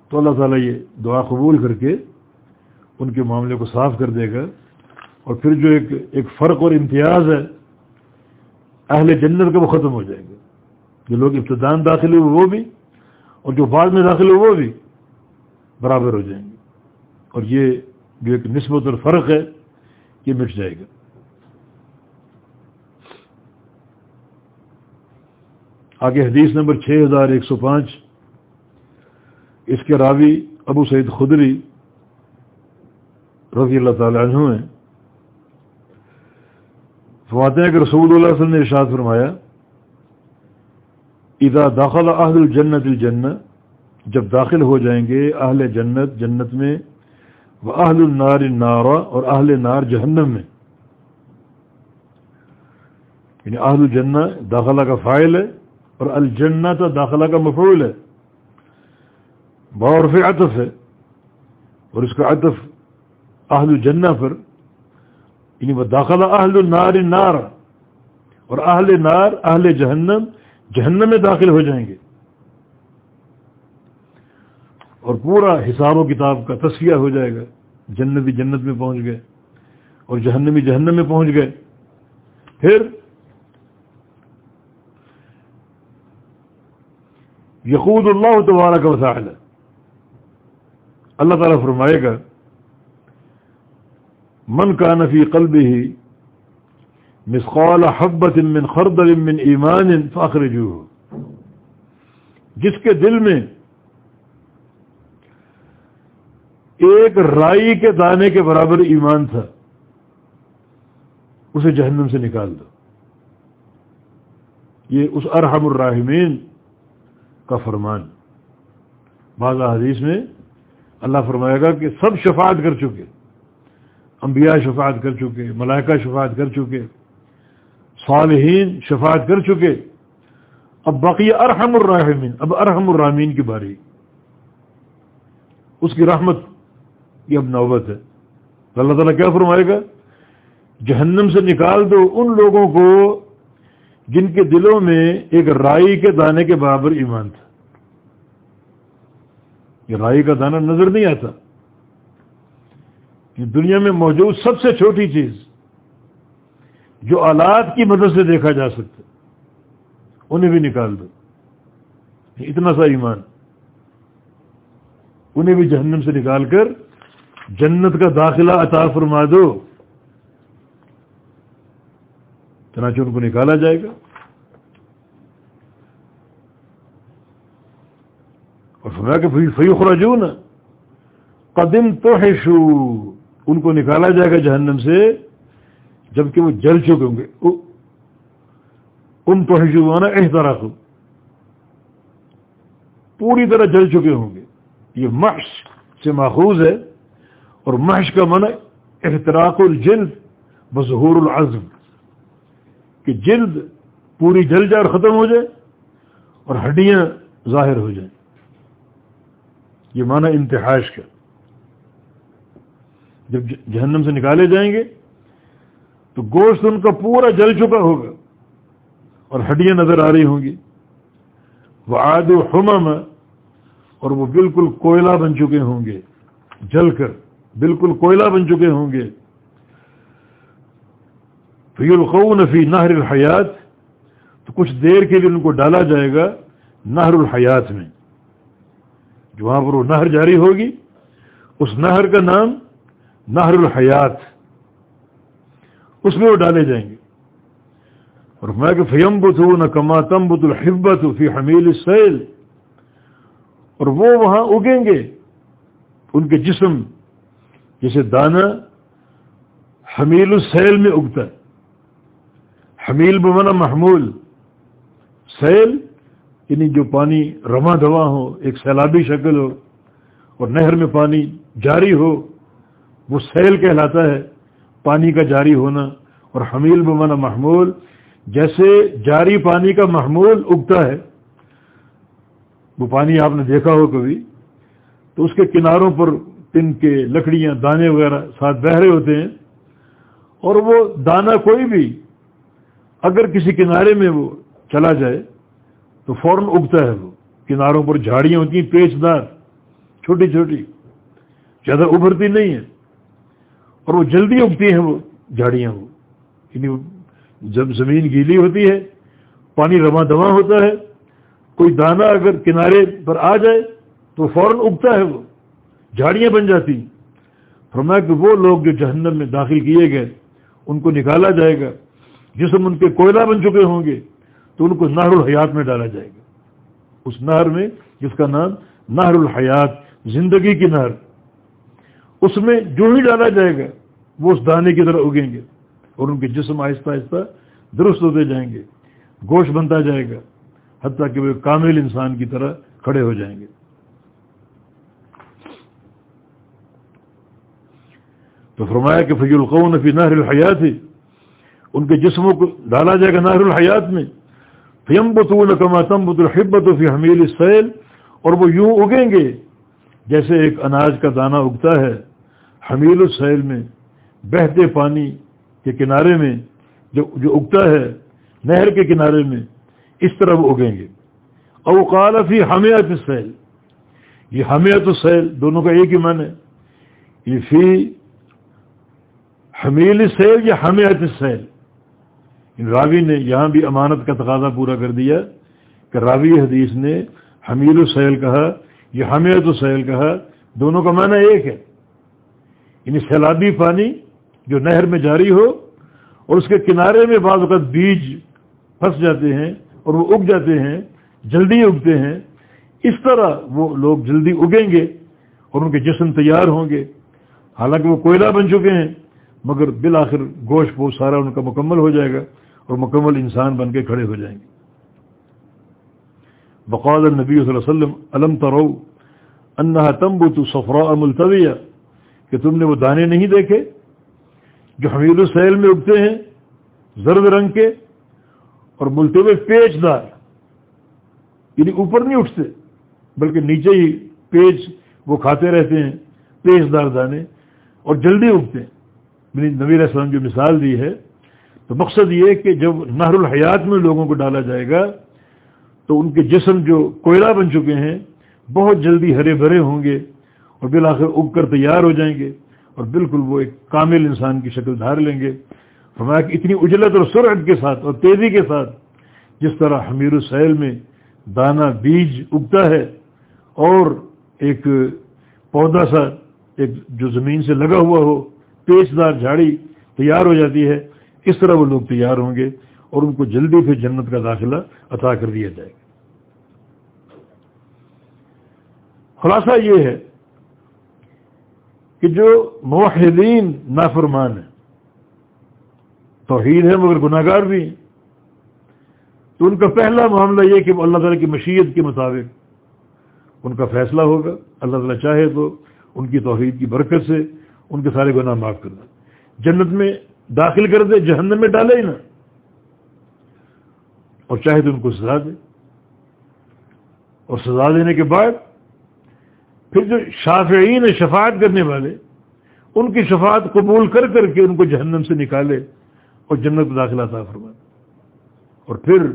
تو اللہ تعالیٰ یہ دعا قبول کر کے ان کے معاملے کو صاف کر دے گا۔ اور پھر جو ایک ایک فرق اور امتیاز ہے اہل جنت کا وہ ختم ہو جائے گا جو لوگ ابتدان داخل ہوئے وہ بھی اور جو بعد میں داخل ہوئے وہ بھی برابر ہو جائیں گے۔ اور یہ جو ایک نسبت اور فرق ہے، یہ مٹ جائے گا۔ آگے حدیث نمبر چھ ہزار ایک سو پانچ۔ اس کے راوی ابو سعید خدری رضی اللہ تعالی عنہ ہیں۔ فرماتے ہیں کہ رسول اللہ علیہ وسلم نے ارشاد فرمایا، اذا داخل اہل الجنت الجنہ، جب داخل ہو جائیں گے اہل جنت جنت میں وہ اہل النار نارا اور اہل نار جہنم میں. یعنی اہل الجنہ داخلہ کا فائل ہے، اور الجنہ تو داخلہ کا مفعول ہے۔ بورف عطف ہے، اور اس کا عطف اہل الجنہ پر یعنی وہ داخلہ اہل النار نار. اور اہل نار، اہل جہنم جہنم میں داخل ہو جائیں گے. اور پورا حساب و کتاب کا تصفیہ ہو جائے گا. جنتی جنت میں پہنچ گئے اور جہنمی جہنم میں پہنچ گئے. پھر یقود اللہ تبارہ کا وسائل اللہ تعالیٰ فرمائے گا من کا نفی قلب ہی مسقال حبت من خردل من ایمان فخر جو جس کے دل میں ایک رائی کے دانے کے برابر ایمان تھا، اسے جہنم سے نکال دو۔ یہ اس ارحم الراحمین کا فرمان۔ بعض حدیث میں اللہ فرمائے گا کہ سب شفاعت کر چکے۔ انبیاء شفاعت کر چکے، ملائکہ شفاعت کر چکے، صالحین شفاعت کر چکے۔ اب باقی ارحم الرحمین اب ارحم الرحمین کی باری۔ اس کی رحمت یہ اب نوبت ہے۔ تو اللہ تعالیٰ کیا فرمائے گا؟ جہنم سے نکال دو ان لوگوں کو جن کے دلوں میں ایک رائی کے دانے کے برابر ایمان تھا۔ یہ رائی کا دانہ نظر نہیں آتا۔ کہ دنیا میں موجود سب سے چھوٹی چیز جو آلات کی مدد سے دیکھا جا سکتا انہیں بھی نکال دو۔ اتنا سا ایمان۔ انہیں بھی جہنم سے نکال کر جنت کا داخلہ عطا فرما دو۔ چنانچہ ان کو نکالا جائے گا۔ اور سنا کہ فیوخ رجون قدم تو ہے شو ان کو نکالا جائے گا جہنم سے، جبکہ وہ جل چکے ہوں گے۔ ان تو ہے شو نا احتراق۔ پوری طرح جل چکے ہوں گے۔ یہ محش سے ماخوذ ہے، اور محش کا من احتراق الجلد بظہور العزم کہ جلد پوری جل جائے اور ختم ہو جائے، اور ہڈیاں ظاہر ہو جائیں۔ یہ معنی انتہاش کا۔ جب جہنم سے نکالے جائیں گے، تو گوشت ان کا پورا جل چکا ہوگا اور ہڈیاں نظر آ رہی ہوں گی۔ وہ آد و اور وہ بالکل کوئلہ بن چکے ہوں گے۔ جل کر بالکل کوئلہ بن چکے ہوں گے۔ فی القون فی نہر الحیات تو کچھ دیر کے لیے ان کو ڈالا جائے گا نہر الحیات میں۔ جو وہاں پر وہ نہر جاری ہوگی، اس نہر کا نام نہر الحیات۔ اس میں وہ ڈالے جائیں گے۔ اور میں کہ فیم بت ہوں نہ کما تم بت الحبت فی حمیل سیل اور وہ وہاں اگیں گے۔ ان کے جسم، جیسے دانا، حمیل السیل میں اگتا ہے۔ حمیل بمنا محمول۔ سیل یعنی جو پانی رواں دوا ہو، ایک سیلابی شکل ہو، اور نہر میں پانی جاری ہو۔ وہ سیل کہلاتا ہے، پانی کا جاری ہونا اور حمیل بمانا محمول، جیسے جاری پانی کا محمول اگتا ہے۔ وہ پانی آپ نے دیکھا ہو کبھی، تو اس کے کناروں پر تن کے لکڑیاں، دانے وغیرہ ساتھ بہ رہے ہوتے ہیں۔ اور وہ دانہ کوئی بھی اگر کسی کنارے میں وہ چلا جائے، تو فوراً اگتا ہے وہ۔ کناروں پر جھاڑیاں ہوتی ہیں، پیچ دار، چھوٹی چھوٹی، زیادہ ابھرتی نہیں ہے۔ اور وہ جلدی اگتی ہیں وہ جھاڑیاں وہ۔ یعنی جب زمین گیلی ہوتی ہے، پانی رواں دواں ہوتا ہے، کوئی دانہ اگر کنارے پر آ جائے تو فوراً اگتا ہے وہ، جھاڑیاں بن جاتی۔ فرمایا کہ وہ لوگ جو جہنم میں داخل کیے گئے، ان کو نکالا جائے گا، جسم ان کے کوئلہ بن چکے ہوں گے، تو ان کو نہر الحیات میں ڈالا جائے گا۔ اس نہر میں، جس کا نام نہر الحیات، زندگی کی نہر۔ اس میں جو ہی ڈالا جائے گا، وہ اس دانے کی طرح اگیں گے اور ان کے جسم آہستہ آہستہ درست ہوتے جائیں گے، گوشت بنتا جائے گا، حتیٰ کہ وہ کامل انسان کی طرح کھڑے ہو جائیں گے۔ تو فرمایا کہ فضی القون فی نہر الحیات ان کے جسموں کو ڈالا جائے گا نہر الحیات میں۔ فیم بطول کما تم بت الحبت فی حمیل سیل اور وہ یوں اگیں گے جیسے ایک اناج کا دانہ اگتا ہے، حمیل السیل میں، بہتے پانی کے کنارے میں، جو جو اگتا ہے، نہر کے کنارے میں، اس طرح وہ اگیں گے۔ اوقال فی حمیت السیل۔ یہ حمیت السیل دونوں کا ایک ہی من ہے۔ یہ فی حمیل سیل یا حمیت السیل۔ راوی نے یہاں بھی امانت کا تقاضا پورا کر دیا کہ راوی حدیث نے حمیل السیل کہا یہ حمیت السیل کہا، دونوں کا معنی ایک ہے۔ یعنی سیلابی پانی جو نہر میں جاری ہو اور اس کے کنارے میں بعض اوقات بیج پھنس جاتے ہیں اور وہ اگ جاتے ہیں، جلدی اگتے ہیں۔ اس طرح وہ لوگ جلدی اگیں گے اور ان کے جسم تیار ہوں گے۔ حالانکہ وہ کوئلہ بن چکے ہیں، مگر بالآخر گوشت پوش سارا ان کا مکمل ہو جائے گا اور مکمل انسان بن کے کھڑے ہو جائیں گے۔ بقال النبی صلی اللہ علیہ وسلم علم ترو انہا تمبو تو سفرا ملتویہ کہ تم نے وہ دانے نہیں دیکھے جو حمید السیل میں اگتے ہیں، زرد رنگ کے، اور ملتوے پیچ دار یعنی اوپر نہیں اٹھتے، بلکہ نیچے ہی پیچ وہ کھاتے رہتے ہیں، پیچ دار دانے، اور جلدی اگتے ہیں۔ یعنی نبی علیہ السلام جو مثال دی ہے، تو مقصد یہ کہ جب نہر الحیات میں لوگوں کو ڈالا جائے گا تو ان کے جسم جو کوئلہ بن چکے ہیں، بہت جلدی ہرے بھرے ہوں گے اور بالآخر اگ کر تیار ہو جائیں گے اور بالکل وہ ایک کامل انسان کی شکل دھار لیں گے۔ فرمایا کہ اتنی اجلت اور سرعت کے ساتھ اور تیزی کے ساتھ جس طرح حمیر السیل میں دانا بیج اگتا ہے اور ایک پودا سا ایک جو زمین سے لگا ہوا ہو پیچ دار جھاڑی تیار ہو جاتی ہے، اس طرح وہ لوگ تیار ہوں گے۔ اور ان کو جلدی پھر جنت کا داخلہ عطا کر دیا جائے گا۔ خلاصہ یہ ہے کہ جو موحدین نافرمان ہیں، توحید ہے مگر گناہ گار بھی ہیں، تو ان کا پہلا معاملہ یہ کہ اللہ تعالیٰ کی مشیت کے مطابق ان کا فیصلہ ہوگا، اللہ تعالیٰ چاہے تو ان کی توحید کی برکت سے ان کے سارے گناہ معاف کر دیں جنت میں داخل کر دے، جہنم میں ڈالے ہی نا اور چاہے تو ان کو سزا دے۔ اور سزا دینے کے بعد پھر جو شافعین شفاعت کرنے والے، ان کی شفاعت قبول کر کر کے ان کو جہنم سے نکالے اور جنت داخلہ تھا فرما اور پھر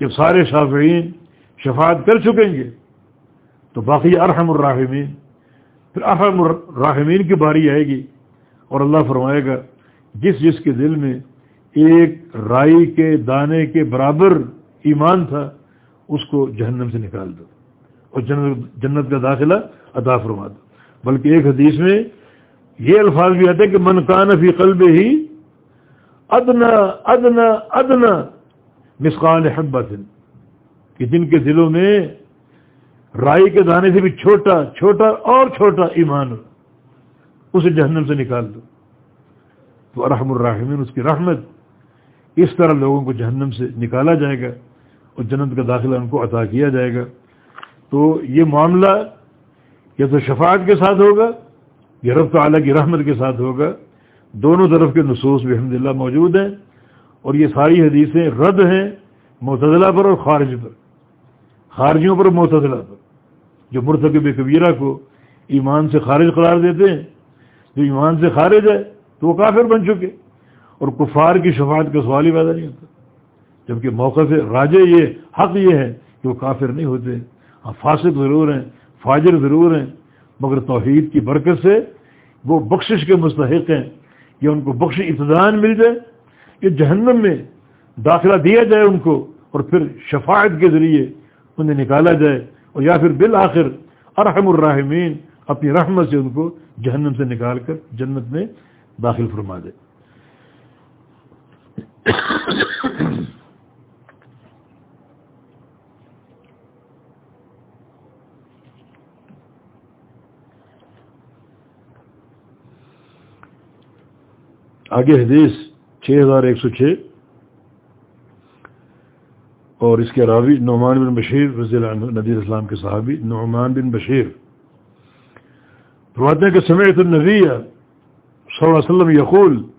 جب سارے شافعین شفاعت کر چکیں گے، تو باقی ارحم الراحمین، پھر ارحم الراحمین کی باری آئے گی اور اللہ فرمائے گا، جس جس کے دل میں ایک رائی کے دانے کے برابر ایمان تھا، اس کو جہنم سے نکال دو اور جنت جنت کا داخلہ ادا فرما دو۔ بلکہ ایک حدیث میں یہ الفاظ بھی آتے کہ من کان فی قلب ہی ادنا ادنا ادنا مسقال حبت کہ جن کے دلوں میں رائی کے دانے سے بھی چھوٹا چھوٹا اور چھوٹا ایمان اسے جہنم سے نکال دو۔ تو ارحم الرحمین اس کی رحمت اس طرح لوگوں کو جہنم سے نکالا جائے گا اور جنت کا داخلہ ان کو عطا کیا جائے گا۔ تو یہ معاملہ یا تو شفاعت کے ساتھ ہوگا یا رب تعلیٰ کی رحمت کے ساتھ ہوگا۔ دونوں طرف کے نصوص بھی الحمد للہ موجود ہیں اور یہ ساری حدیثیں رد ہیں معتدلہ پر اور خارج پر۔ خارجیوں پر معتدلہ پر۔ جو مرتکب کبیرہ کو ایمان سے خارج قرار دیتے ہیں، جو ایمان سے خارج ہے، تو وہ کافر بن چکے۔ اور کفار کی شفاعت کا سوال ہی پیدا نہیں ہوتا۔ جبکہ موقع سے راجے یہ، حق یہ ہے کہ وہ کافر نہیں ہوتے۔ ہاں فاسق ضرور ہیں، فاجر ضرور ہیں، مگر توحید کی برکت سے وہ بخشش کے مستحق ہیں۔ یا ان کو بخش ابتدان مل جائے کہ جہنم میں داخلہ دیا جائے ان کو اور پھر شفاعت کے ذریعے انہیں نکالا جائے، اور یا پھر بالآخر ارحم الرحمین اپنی رحمت سے ان کو جہنم سے نکال کر جنت میں داخل فرما دے۔ آگے حدیث چھ ہزار ایک سو چھ اور اس کے راوی نعمان بن بشیر رضی اللہ عنہ، نبی اسلام کے صحابی نعمان بن بشیر۔ فرماتے ہیں کہ سمیت النبی صلی اللہ علیہ وسلم یقول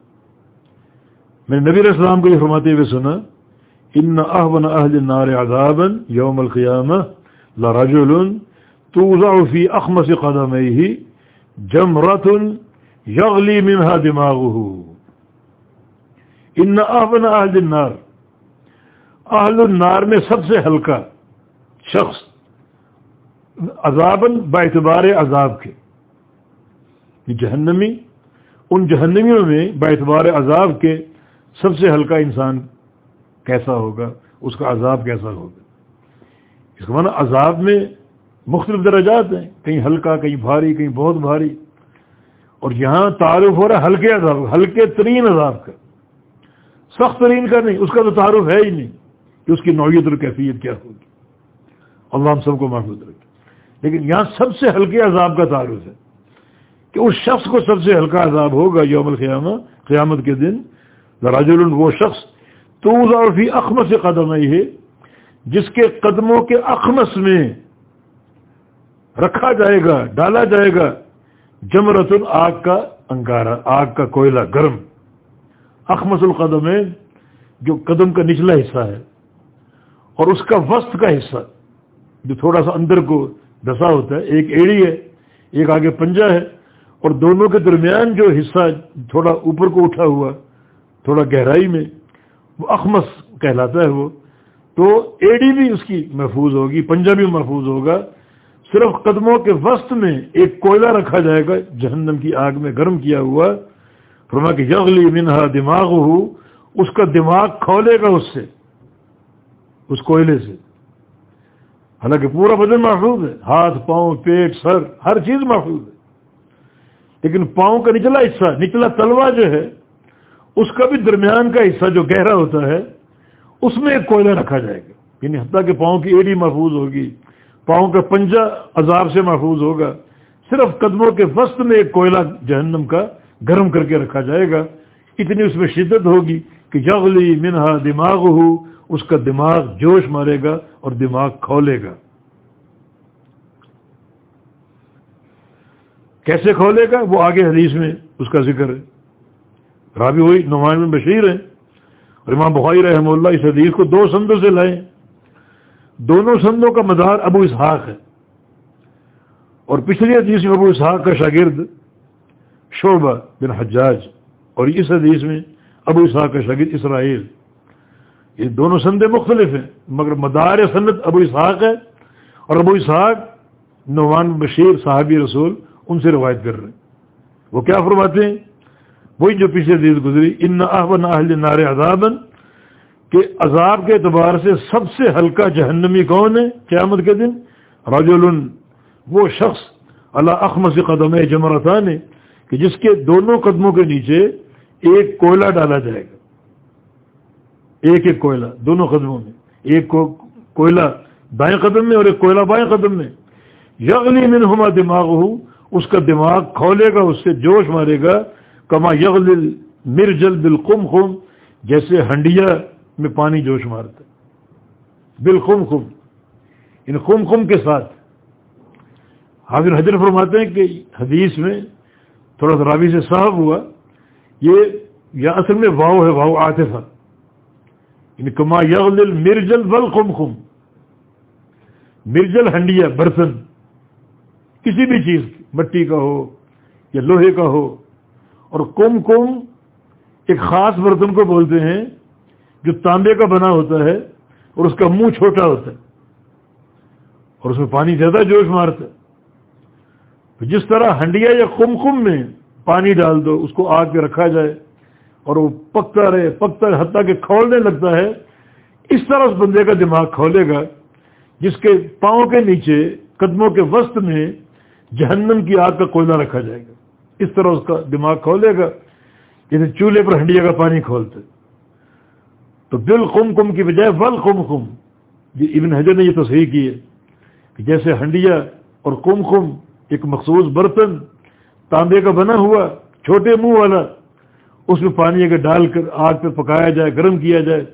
میں نے نبی علیہ السلام کو یہ فرماتے ہوئے سنا ان احبن اہل النار عذابا یوم القیامہ لرجل توضع فی اخمس قدمیہ جمرت یغلی منها دماغه. ان احبن اہل النار اہل النار میں سب سے ہلکا شخص عذابن باعتبار عذاب کے جہنمی، ان جہنمیوں میں باعتبار عذاب کے سب سے ہلکا انسان کیسا ہوگا، اس کا عذاب کیسا ہوگا؟ اس کا معنی عذاب میں مختلف درجات ہیں، کہیں ہلکا، کہیں بھاری، کہیں بہت بھاری۔ اور یہاں تعارف ہو رہا ہے، ہلکے عذاب، ہلکے ترین عذاب کا۔ سخت ترین کا نہیں، اس کا تو تعارف ہے ہی نہیں کہ اس کی نوعیت اور کیفیت کیا ہوگی۔ اللہ ہم سب کو محفوظ رکھے۔ لیکن یہاں سب سے ہلکے عذاب کا تعارف ہے کہ اس شخص کو سب سے ہلکا عذاب ہوگا یوم القیامہ، قیامت کے دن۔ راج وہ شخص تو فی اخمس قدم آئی ہے جس کے قدموں کے اخمس میں رکھا جائے گا، ڈالا جائے گا جمرت آگ کا انگارا آگ کا کوئلہ، گرم۔ اخمس القدم ہے، جو قدم کا نچلا حصہ ہے، اور اس کا وسط کا حصہ، جو تھوڑا سا اندر کو دسا ہوتا ہے، ایک ایڑی ہے، ایک آگے پنجہ ہے، اور دونوں کے درمیان جو حصہ تھوڑا اوپر کو اٹھا ہوا تھوڑا گہرائی میں وہ اخمس کہلاتا ہے وہ، تو ایڈی بھی اس کی محفوظ ہوگی پنجہ بھی محفوظ ہوگا، صرف قدموں کے وسط میں ایک کوئلہ رکھا جائے گا، جہنم کی آگ میں گرم کیا ہوا فرما کہ یغلی منہا دماغ ہو اس کا دماغ کھولے گا اس سے، اس کوئلے سے۔ حالانکہ پورا بدن محفوظ ہے، ہاتھ، پاؤں، پیٹ، سر، ہر چیز محفوظ ہے۔ لیکن پاؤں کا نچلا حصہ، نچلا تلوا جو ہے اس کا بھی درمیان کا حصہ جو گہرا ہوتا ہے، اس میں ایک کوئلہ رکھا جائے گا۔ یعنی حتیٰ کہ پاؤں کی ایڈی محفوظ ہوگی، پاؤں کا پنجہ عذاب سے محفوظ ہوگا۔ صرف قدموں کے وسط میں ایک کوئلہ جہنم کا گرم کر کے رکھا جائے گا۔ اتنی اس میں شدت ہوگی کہ جغلی منہا دماغ ہو اس کا دماغ جوش مارے گا اور دماغ کھولے گا۔ کیسے کھولے گا؟ وہ آگے حدیث میں اس کا ذکر ہے۔ رابی ہوئی نعمان میں بشیر ہیں اور امام بخاری رحم اللہ اس حدیث کو دو سندوں سے لائیں۔ دونوں سندوں کا مدار ابو اسحاق ہے۔ اور پچھلی حدیث میں ابو اسحاق کا شاگرد شعبہ بن حجاج اور اس حدیث میں ابو اسحاق کا شاگرد اسرائیل۔ یہ دونوں سندیں مختلف ہیں، مگر مدار سنت ابو اسحاق ہے اور ابو اسحاق نعمان بشیر صحابی رسول ان سے روایت کر رہے ہیں۔ وہ کیا فرماتے ہیں؟ وہی جو پیچھے دید گزری، ان احبن اہل نار عذابن کہ عذاب کے اعتبار سے سب سے ہلکا جہنمی کون ہے؟ قیامت کے دن؟ رجل، وہ شخص، اللہ اخمس قدم جمرتان ہے، کہ جس کے دونوں قدموں کے نیچے ایک کوئلہ ڈالا جائے گا۔ ایک ایک کوئلہ، دونوں قدموں میں۔ ایک کو کوئلہ دائیں قدم میں اور ایک کوئلہ بائیں قدم میں۔ یغلی من ہما دماغ ہو اس کا دماغ کھولے گا، اس سے جوش مارے گا کما یغل مرجل بالخم خم جیسے ہنڈیا میں پانی جوش مارتا بالخم یعنی خم ان خم خم کے ساتھ۔ حاضر حضر فرماتے ہیں کہ حدیث میں تھوڑا سا راوی سے صاحب ہوا، یہ یا اصل میں واؤ ہے واؤ آتے تھا ان کما یغل مرجل بل خم خم مرجل ہنڈیا، برتن۔ کسی بھی چیز، مٹی کا ہو یا لوہے کا ہو اور کم کم ایک خاص برتن کو بولتے ہیں جو تانبے کا بنا ہوتا ہے اور اس کا منہ چھوٹا ہوتا ہے اور اس میں پانی زیادہ جوش مارتا ہے۔ تو جس طرح ہنڈیا یا کم کم میں پانی ڈال دو، اس کو آگ کے رکھا جائے اور وہ پکتا رہے پکتا رہے، حتیٰ کہ کھولنے لگتا ہے، اس طرح اس بندے کا دماغ کھولے گا جس کے پاؤں کے نیچے، قدموں کے وسط میں جہنم کی آگ کا کوئلہ رکھا جائے گا۔ اس طرح اس کا دماغ کھولے گا، جیسے چولہے پر ہنڈیا کا پانی کھولتے۔ تو دل کم کم کی بجائے ول کم کم یہ ابن حجر نے یہ تو صحیح کی ہے کہ جیسے ہنڈیا اور کم کم ایک مخصوص برتن تانبے کا بنا ہوا، چھوٹے منہ والا، اس میں پانی اگر ڈال کر آگ پہ پکایا جائے، گرم کیا جائے،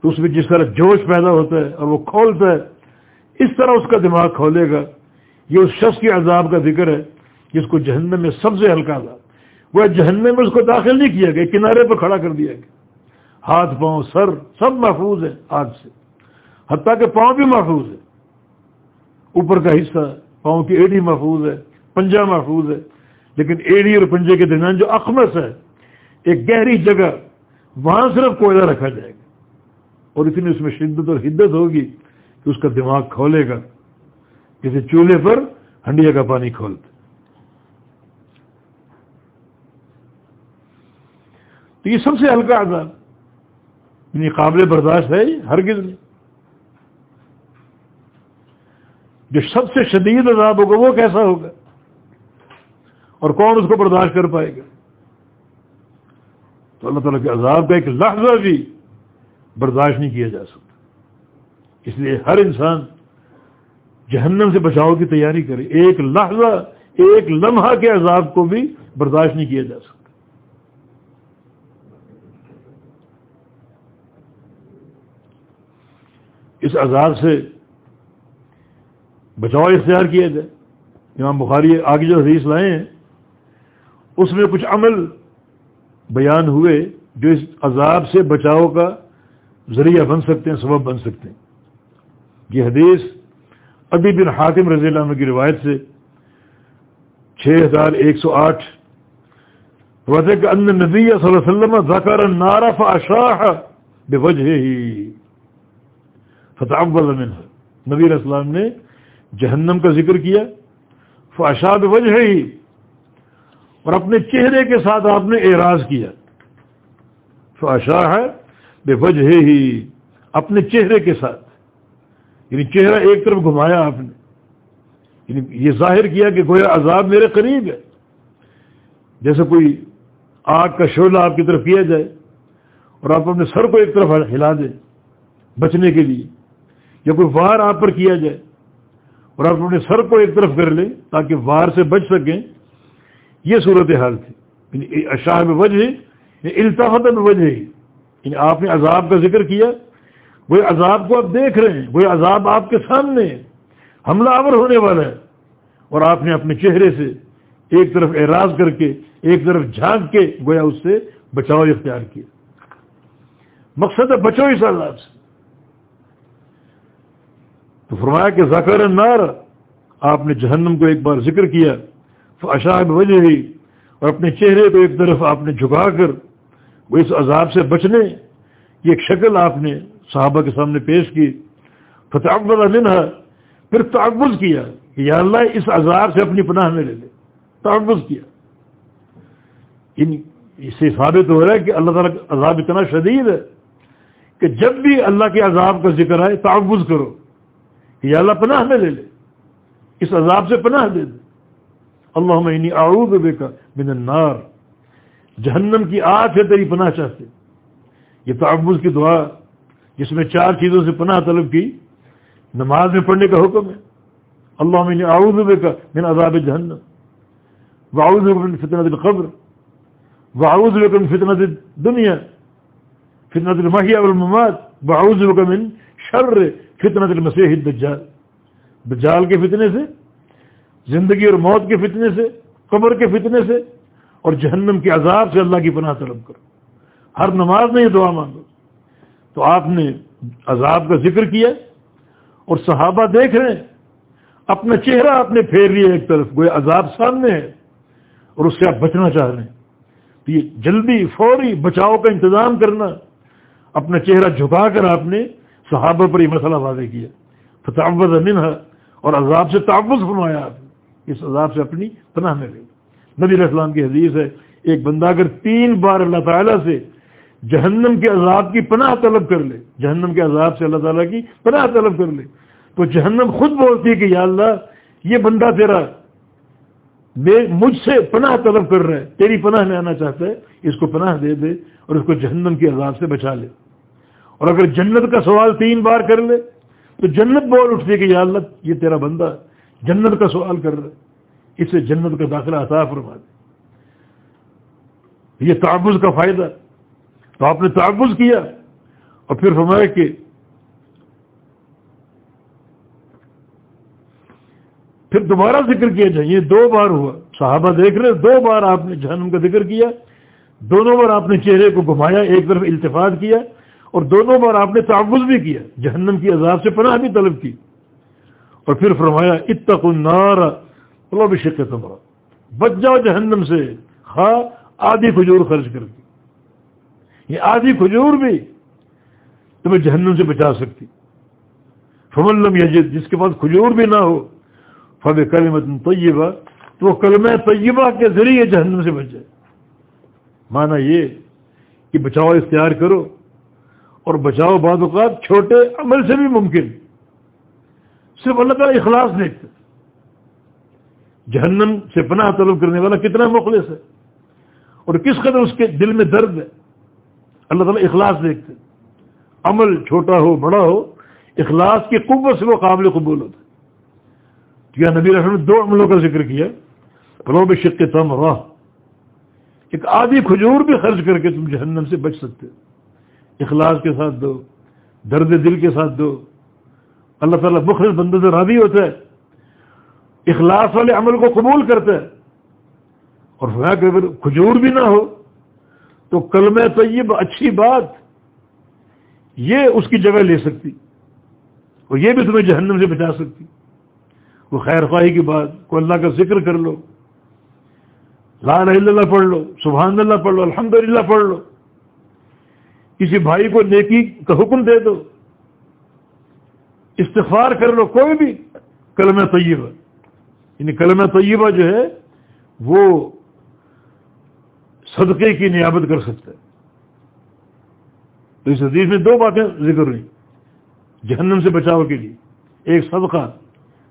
تو اس میں جس طرح جوش پیدا ہوتا ہے اور وہ کھولتا ہے، اس طرح اس کا دماغ کھولے گا۔ یہ اس شخص کے عذاب کا ذکر ہے۔ جس کو جہنم میں سب سے ہلکا عذاب وہ جہنم میں اس کو داخل نہیں کیا گیا، کنارے پر کھڑا کر دیا گیا۔ ہاتھ، پاؤں، سر سب محفوظ ہے آگ سے۔ حتیٰ کہ پاؤں بھی محفوظ ہے اوپر کا حصہ، پاؤں کی ایڑی محفوظ ہے، پنجہ محفوظ ہے۔ لیکن ایڑی اور پنجے کے درمیان جو اخمس ہے، ایک گہری جگہ، وہاں صرف کوئلہ رکھا جائے گا۔ اور اتنی اس میں شدت اور حدت ہوگی کہ اس کا دماغ کھولے گا۔ کسی چولہے پر ہنڈیا کا پانی کھولتے۔ تو یہ سب سے ہلکا عذاب۔ یعنی قابل برداشت ہے ہر نہیں۔ جو سب سے شدید عذاب ہوگا وہ کیسا ہوگا؟ اور کون اس کو برداشت کر پائے گا؟ تو اللہ تعالیٰ کے عذاب کا ایک لحظہ بھی برداشت نہیں کیا جا سکتا۔ اس لیے ہر انسان جہنم سے بچاؤ کی تیاری کرے۔ ایک لحظہ، ایک لمحہ کے عذاب کو بھی برداشت نہیں کیا جا سکتا۔ اس عذاب سے بچاؤ اختیار کیا جائے امام بخاری آگے جو حدیث لائے ہیں، اس میں کچھ عمل بیان ہوئے جو اس عذاب سے بچاؤ کا ذریعہ بن سکتے ہیں، سبب بن سکتے ہیں۔ یہ حدیث ابھی بن حاتم رضی اللہ عنہ کی روایت سے چھ ہزار ایک سو آٹھ۔ کہ ان نبی صلی اللہ علیہ وسلم ذکر نارا فاشاہ بے وجہ ہی فتح نبی علیہ السلام نے جہنم کا ذکر کیا فاشاہ بے وجہ ہی اور اپنے چہرے کے ساتھ آپ نے اعراض کیا۔ فاشاہ ہے بے وجہ ہی اپنے چہرے کے ساتھ۔ یعنی چہرہ ایک طرف گھمایا آپ نے۔ یعنی یہ ظاہر کیا کہ گویا عذاب میرے قریب ہے۔ جیسے کوئی آگ کا شعلہ آپ کی طرف کیا جائے اور آپ اپنے سر کو ایک طرف ہلا دیں بچنے کے لیے۔ یا کوئی وار آپ پر کیا جائے اور آپ اپنے سر کو ایک طرف کر لیں تاکہ وار سے بچ سکیں، یہ صورت حال تھی۔ یعنی اشاہ میں وجہ یعنی التافت میں وجہ۔ یعنی آپ نے عذاب کا ذکر کیا وہ عذاب کو آپ دیکھ رہے ہیں وہ عذاب آپ کے سامنے حملہ آور ہونے والا ہے۔ اور آپ نے اپنے چہرے سے ایک طرف اعراض کر کے، ایک طرف جھانک کے، گویا اس سے بچاؤ اختیار کیا۔ مقصد ہے بچو اس عذاب سے۔ تو فرمایا کہ ذکر نار آپ نے جہنم کو ایک بار ذکر کیا اشاب وجہ ہی اور اپنے چہرے کو ایک طرف آپ نے جھکا کر، وہ اس عذاب سے بچنے کی ایک شکل آپ نے صحابہ کے سامنے پیش کی فتح منہا پھر تعوض کیا کہ یا اللہ اس عذاب سے اپنی پناہ میں لے لے تعوض کیا۔ ان اس سے ثابت ہو رہا ہے کہ اللہ تعالیٰ کا عذاب اتنا شدید ہے کہ جب بھی اللہ کے عذاب کا ذکر آئے تعوض کرو۔ یا اللہ پناہ میں لے لے۔ اس عذاب سے پناہ دے دے اللہ میں اعوذ بے کا بن النار۔ جہنم کی آگ سے تیری پناہ چاہتے۔ یہ تعوض کی دعا، جس میں چار چیزوں سے پناہ طلب کی۔ نماز میں پڑھنے کا حکم ہے۔ اللہ من اعوذ بک من عذاب جہنم۔ واعوذ بک من فتنة القبر۔ واعوذ بک من فتنة الدنیا۔ فتنة المحیا والممات۔ واعوذ بک من شر۔ فتنة المسیح الدجال، دجال کے فتنے سے، زندگی اور موت کے فتنے سے، قبر کے فتنے سے، اور جہنم کے عذاب سے اللہ کی پناہ طلب کرو۔ ہر نماز میں یہ دعا مانگو۔ تو آپ نے عذاب کا ذکر کیا اور صحابہ دیکھ رہے ہیں، اپنا چہرہ آپ نے پھیر لیا ایک طرف کوئی عذاب سامنے ہے اور اس سے آپ بچنا چاہ رہے ہیں۔ تو یہ جلدی فوری بچاؤ کا انتظام کرنا، اپنا چہرہ جھکا کر آپ نے صحابہ پر یہ مسئلہ واضح کیا۔ فتعوض منها اور عذاب سے تعوض فرمایا آپ نے۔ اس عذاب سے اپنی پناہ میں لے۔ نبی اسلام کی حدیث ہے، ایک بندہ اگر تین بار اللہ تعالیٰ سے جہنم کے عذاب کی پناہ طلب کر لے، جہنم کے عذاب سے اللہ تعالیٰ کی پناہ طلب کر لے، تو جہنم خود بولتی ہے کہ یا اللہ، یہ بندہ تیرا مجھ سے پناہ طلب کر رہا ہے، تیری پناہ میں آنا چاہتا ہے، اس کو پناہ دے دے اور اس کو جہنم کے عذاب سے بچا لے۔ اور اگر جنت کا سوال تین بار کر لے، تو جنت بول اٹھتی ہے کہ یا اللہ، یہ تیرا بندہ جنت کا سوال کر رہا ہے اس سے جنت کا داخلہ عطا فرما دے۔ یہ تعبض کا فائدہ۔ تو آپ نے تعبض کیا۔ اور پھر فرمایا کہ پھر دوبارہ ذکر کیا جائے۔ یہ دو بار ہوا۔ صحابہ دیکھ رہے دو بار آپ نے جہنم کا ذکر کیا۔ دونوں بار آپ نے چہرے کو گھمایا، ایک طرف التفاط کیا۔ اور دونوں بار آپ نے تعوض بھی کیا، جہنم کی عذاب سے پناہ بھی طلب کی۔ اور پھر فرمایا اتق النار، اللہ بھی تمہارا۔ بچ جاؤ جہنم سے۔ ہاں آدھی کھجور خرچ کر دی۔ یہ آدھی کھجور بھی تمہیں جہنم سے بچا سکتی۔ فملم یجد، جس کے پاس کھجور بھی نہ ہو فب کلمت طیبہ، تو وہ کلمہ طیبہ کے ذریعے جہنم سے بچ جائے۔ مانا یہ کہ بچاؤ اختیار کرو۔ اور بچاؤ بعض اوقات چھوٹے عمل سے بھی ممکن۔ صرف اللہ تعالیٰ اخلاص دیکھتے جہنم سے پناہ طلب کرنے والا کتنا مخلص ہے۔ اور کس قدر اس کے دل میں درد ہے۔ اللہ تعالیٰ اخلاص دیکھتے عمل چھوٹا ہو، بڑا ہو، اخلاص کی قوت سے وہ قابل قبول ہوتا ہے۔ کیا نبی رحم نے دو عملوں کا ذکر کیا۔ پلو بھی شک تم راہ۔ ایک آدھی کھجور بھی خرچ کر کے تم جہنم سے بچ سکتے ہو۔ اخلاص کے ساتھ دو، درد دل کے ساتھ دو۔ اللہ تعالیٰ مخلص بندے سے راضی ہوتا ہے۔ اخلاص والے عمل کو قبول کرتا ہے۔ اور کہ اگر کھجور بھی نہ ہو، تو کلم طیب اچھی بات یہ اس کی جگہ لے سکتی۔ اور یہ بھی تمہیں جہنم سے بچا سکتی۔ وہ خیر خواہی کی بات، کو اللہ کا ذکر کر لو۔ لا الہ الا اللہ پڑھ لو، سبحان اللہ پڑھ لو، الحمدللہ پڑھ لو۔ کسی بھائی کو نیکی کا حکم دے دو، استغفار کر لو، کوئی بھی کلمہ طیبہ۔ یعنی کلمہ طیبہ جو ہے، وہ صدقے کی نیابت کر سکتا ہے۔ تو اس حدیث میں دو باتیں ذکر ہوئی، جہنم سے بچاؤ کے لیے۔ ایک صدقہ،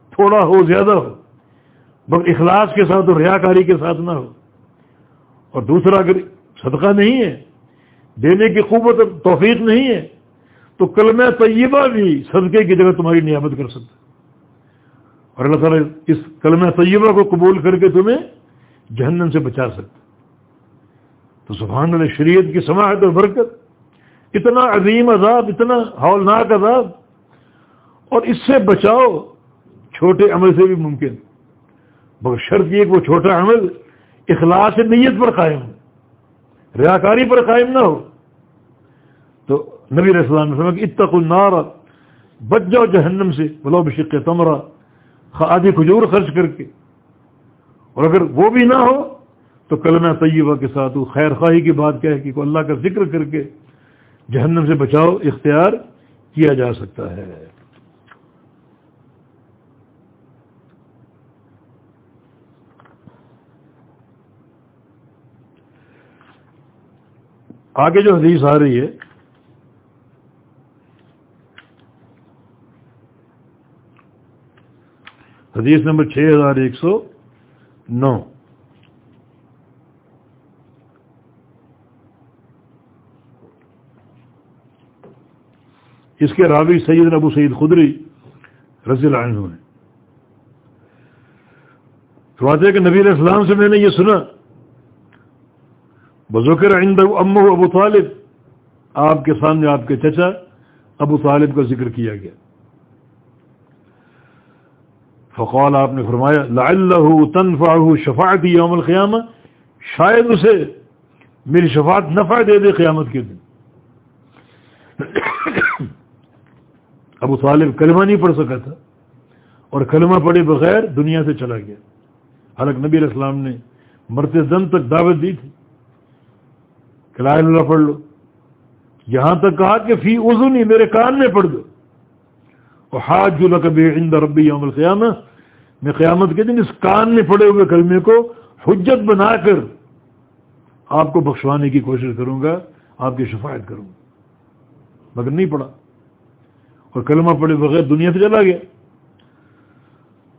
تھوڑا ہو، زیادہ ہو بس اخلاص کے ساتھ اور ریاکاری کے ساتھ نہ ہو۔ اور دوسرا، اگر صدقہ نہیں ہے دینے کی قوت توفیق نہیں ہے، تو کلمہ طیبہ بھی صدقے کی جگہ تمہاری نیامت کر سکتا اور اللہ تعالیٰ اس کلمہ طیبہ کو قبول کر کے تمہیں جہنم سے بچا سکتا تو سبحان اللہ، شریعت کی سماعت اور برکت، اتنا عظیم عذاب، اتنا ہولناک عذاب، اور اس سے بچاؤ چھوٹے عمل سے بھی ممکن۔ مگر شرط یہ کہ وہ چھوٹا عمل اخلاص نیت پر قائم ہو ریاکاری پر قائم نہ ہو۔ تو نبی علیہ السلام نے کہ اتق النار، بچ جاؤ جہنم سے بلو بشق تمرا۔ آدھی کھجور خرچ کر کے۔ اور اگر وہ بھی نہ ہو، تو کلمہ طیبہ کے ساتھ وہ خیر خواہی کی بات کہہ کہ اللہ کا ذکر کر کے جہنم سے بچاؤ، اختیار کیا جا سکتا ہے۔ آگے جو حدیث آ رہی ہے حدیث نمبر چھ ہزار ایک سو نو۔ اس کے راوی سید ابو سعید خدری رضی اللہ عنہ ہیں۔ فرماتے کہ نبی علیہ السلام سے میں نے یہ سنا، بذکر عند ام ابو طالب، آپ کے سامنے آپ کے چچا ابو طالب کا ذکر کیا گیا۔ فقال، آپ نے فرمایا لعلہ تنفعہ شفاعتی یوم القیامہ، شاید اسے میری شفاعت نفع دے دے قیامت کے دن۔ ابو طالب کلمہ نہیں پڑھ سکا تھا، اور کلمہ پڑھے بغیر دنیا سے چلا گیا۔ حالانکہ نبی علیہ السلام نے مرتے دن تک دعوت دی تھی، کہ لا اللہ پڑھ لو۔ یہاں تک کہا کہ فی ازنی میرے کان میں پڑھ دو۔ اور ہاتھ جو لکبی عند ربی یوم القیامہ میں قیامت کے دن اس کان میں پڑے ہوئے کلمے کو حجت بنا کر آپ کو بخشوانے کی کوشش کروں گا، آپ کی شفایت کروں گا۔ مگر نہیں پڑا۔ اور کلمہ پڑے بغیر دنیا سے چلا گیا۔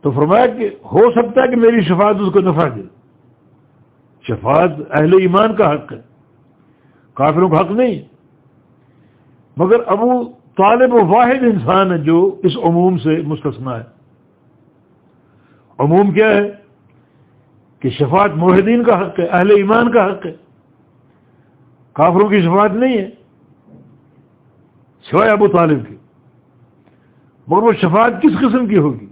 تو فرمایا کہ ہو سکتا ہے کہ میری شفاعت اس کو نفع دے۔ شفاعت اہل ایمان کا حق ہے۔ کافروں کا حق نہیں۔ مگر ابو طالب و واحد انسان ہے جو اس عموم سے مستثنا ہے۔ عموم کیا ہے؟ کہ شفاعت معاہدین کا حق ہے، اہل ایمان کا حق ہے۔ کافروں کی شفاعت نہیں ہے، سوائے ابو طالب کی۔ مگر وہ شفاعت کس قسم کی ہوگی؟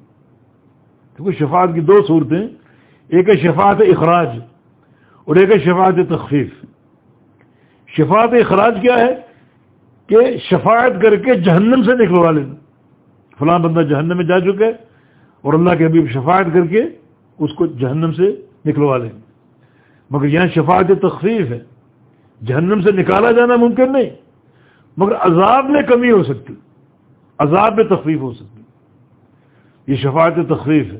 کیونکہ شفاعت کی دو صورتیں، ایک ہے شفاعت اخراج اور ایک ہے شفاعت تخفیف۔ شفاعت اخراج کیا ہے؟ کہ شفاعت کر کے جہنم سے نکلوا لینا فلاں بندہ جہنم میں جا چکے اور اللہ کے حبیب شفاعت کر کے اس کو جہنم سے نکلوا لیں مگر یہاں شفاعت تخفیف ہے۔ جہنم سے نکالا جانا ممکن نہیں، مگر عذاب میں کمی ہو سکتی، عذاب میں تخفیف ہو سکتی۔ یہ شفاعت تخفیف ہے۔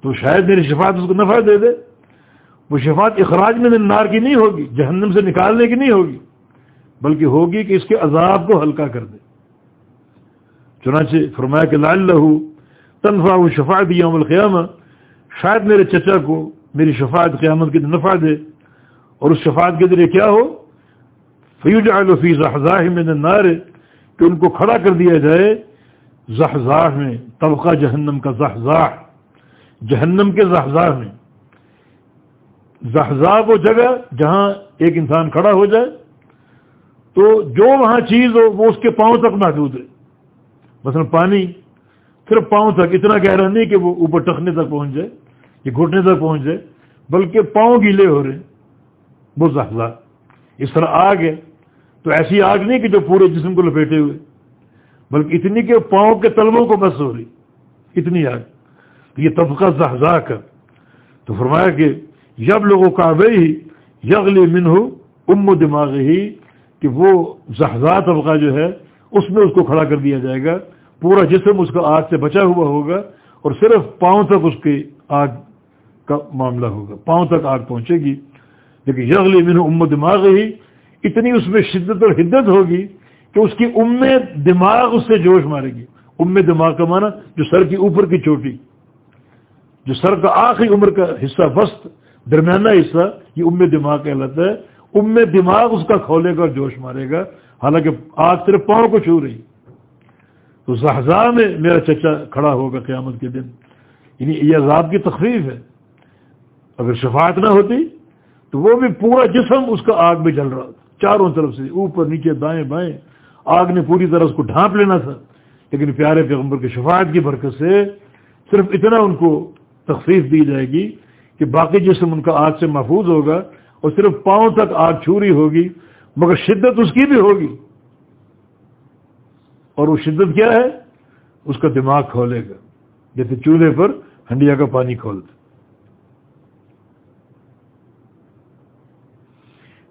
تو شاید میری شفاعت اس کو نفع دے دے۔ وہ شفاعت اخراج میں نار کی نہیں ہوگی، جہنم سے نکالنے کی نہیں ہوگی۔ بلکہ ہوگی کہ اس کے عذاب کو ہلکا کر دے۔ چنانچہ فرمایا کہ لال لہو تنفا و شفاعت یوم القیامہ، شاید میرے چچا کو میری شفاعت قیامت کے نفع دے۔ اور اس شفاعت کے ذریعے کیا ہو؟ فیوج الفی زحزاہ میں نار کہ ان کو کھڑا کر دیا جائے۔ زحزاہ میں، طبقہ جہنم کا زحزاہ۔ جہنم کے زحزاہ میں۔ زحزاہ وہ جگہ جہاں ایک انسان کھڑا ہو جائے۔ تو جو وہاں چیز ہو، وہ اس کے پاؤں تک محدود ہے۔ مثلا پانی، صرف پاؤں تک، اتنا گہرا نہیں کہ وہ اوپر ٹکنے تک پہنچ جائے، یا گھٹنے تک پہنچ جائے، بلکہ پاؤں گیلے ہو رہے ہیں۔ وہ زحزہ اس طرح آگ ہے۔ تو ایسی آگ نہیں کہ جو پورے جسم کو لپیٹے ہوئے، بلکہ اتنی کہ پاؤں کے تلبوں کو بس ہو رہی۔ اتنی آگ۔ یہ طبقہ زحزہ کا۔ تو فرمایا کہ جب لوگوں کا وہی یغلی من ہو ام دماغ ہی کہ وہ زحزہ طبقہ جو ہے، اس میں اس کو کھڑا کر دیا جائے گا، پورا جسم اس کا آگ سے بچا ہوا ہوگا اور صرف پاؤں تک اس کی آگ کا معاملہ ہوگا، پاؤں تک آگ پہنچے گی۔ لیکن یغلی من ام دماغ ہی اتنی اس میں شدت اور حدت ہوگی کہ اس کی ام دماغ اس سے جوش مارے گی۔ ام دماغ کا معنی جو سر کی اوپر کی چوٹی، جو سر کا آخری عمر کا حصہ، وسط، درمیانہ حصہ، یہ ام دماغ کہلاتا ہے۔ ام دماغ اس کا کھولے گا اور جوش مارے گا۔ حالانکہ آگ صرف پاؤں کو چھو رہی۔ تو زحزہ میں میرا چچا کھڑا ہوگا قیامت کے دن۔ یعنی یہ عذاب کی تخفیف ہے۔ اگر شفاعت نہ ہوتی تو وہ بھی پورا جسم اس کا آگ میں جل رہا۔ تھا چاروں طرف سے، اوپر، نیچے، دائیں، بائیں۔ آگ نے پوری طرح اس کو ڈھانپ لینا تھا۔ لیکن پیارے پیغمبر کی شفاعت کی برکت سے صرف اتنا ان کو تخفیف دی جائے گی کہ باقی جسم ان کا آگ سے محفوظ ہوگا۔ اور صرف پاؤں تک آگ چھوری ہوگی، مگر شدت اس کی بھی ہوگی۔ اور وہ شدت کیا ہے؟ اس کا دماغ کھولے گا، جیسے چولہے پر ہنڈیا کا پانی کھولتے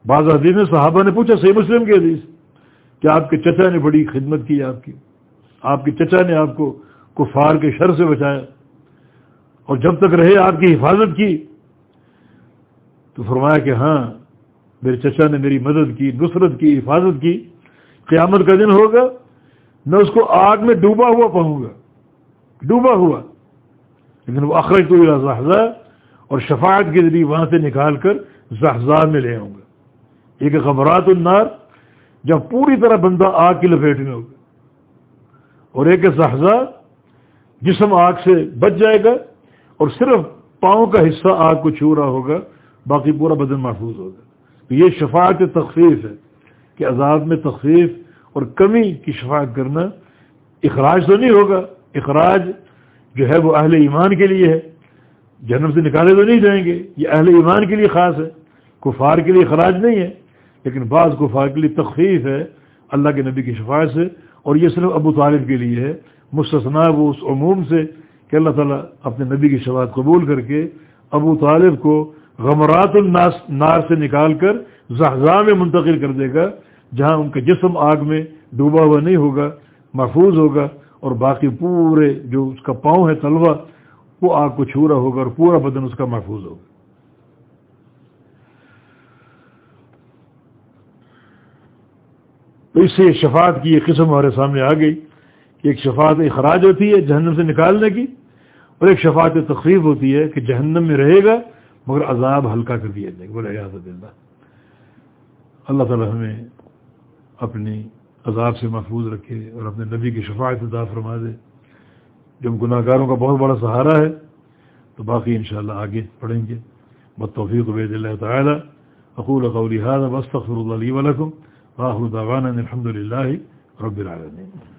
بعض حدیث میں صحابہ نے پوچھا، صحیح مسلم کی حدیث، کہ آپ کے چچا نے بڑی خدمت کی، آپ کی، آپ کے چچا نے آپ کو کفار کے شر سے بچایا۔ اور جب تک رہے، آپ کی حفاظت کی تو فرمایا کہ ہاں میرے چچا نے میری مدد کی، نصرت کی، حفاظت کی۔ قیامت کا دن ہوگا، میں اس کو آگ میں ڈوبا ہوا پہوں گا۔ ڈوبا ہوا۔ لیکن وہ اخرج تو زحزہ اور شفاعت کے ذریعے وہاں سے نکال کر زحزہ میں لے آؤں گا۔ ایک غبرات النار جب پوری طرح بندہ آگ کی لپیٹ میں ہوگا۔ اور ایک لحظہ جسم آگ سے بچ جائے گا اور صرف پاؤں کا حصہ آگ کو چھو رہا ہوگا۔ باقی پورا بدن محفوظ ہوگا تو یہ شفاعت تخفیف ہے کہ عذاب میں تخفیف اور کمی کی شفاعت کرنا اخراج تو نہیں ہوگا، اخراج جو ہے وہ اہل ایمان کے لیے ہے۔ جنم سے نکالے تو نہیں جائیں گے، یہ اہل ایمان کے لیے خاص ہے۔ کفار کے لیے اخراج نہیں ہے، لیکن بعض کفار کے لیے تخفیف ہے اللہ کے نبی کی شفاعت سے۔ اور یہ صرف ابو طالب کے لیے ہے۔ مستثنا وہ اس عموم سے کہ اللہ تعالیٰ اپنے نبی کی شفاعت قبول کر کے ابو طالب کو غمرات الناس نار سے نکال کر زحزہ میں منتقل کر دے گا، جہاں ان کا جسم آگ میں ڈوبا ہوا نہیں ہوگا، محفوظ ہوگا، اور باقی پورے جو اس کا پاؤں ہے طلبہ وہ آگ کو چھو رہا ہوگا اور پورا بدن اس کا محفوظ ہوگا۔ تو اس سے شفاعت کی ایک قسم ہمارے سامنے آ گئی کہ ایک شفاعت اخراج ہوتی ہے جہنم سے نکالنے کی، اور ایک شفاعت تقریب ہوتی ہے کہ جہنم میں رہے گا مگر عذاب ہلکا کر دیا جائے گا، بولے اللہ اللہ تعالیٰ ہمیں اپنی عذاب سے محفوظ رکھے اور اپنے نبی کی شفاعت عطا فرما دے جو ہم گناہ گاروں کا بہت بڑا سہارا ہے، تو باقی انشاءاللہ آگے پڑھیں گے۔ بد توفیق اللہ تعالیٰ۔ اقول قولی هذا واستغفر الله لي ولكم۔ واخر دعوانا الحمد لله رب العالمين۔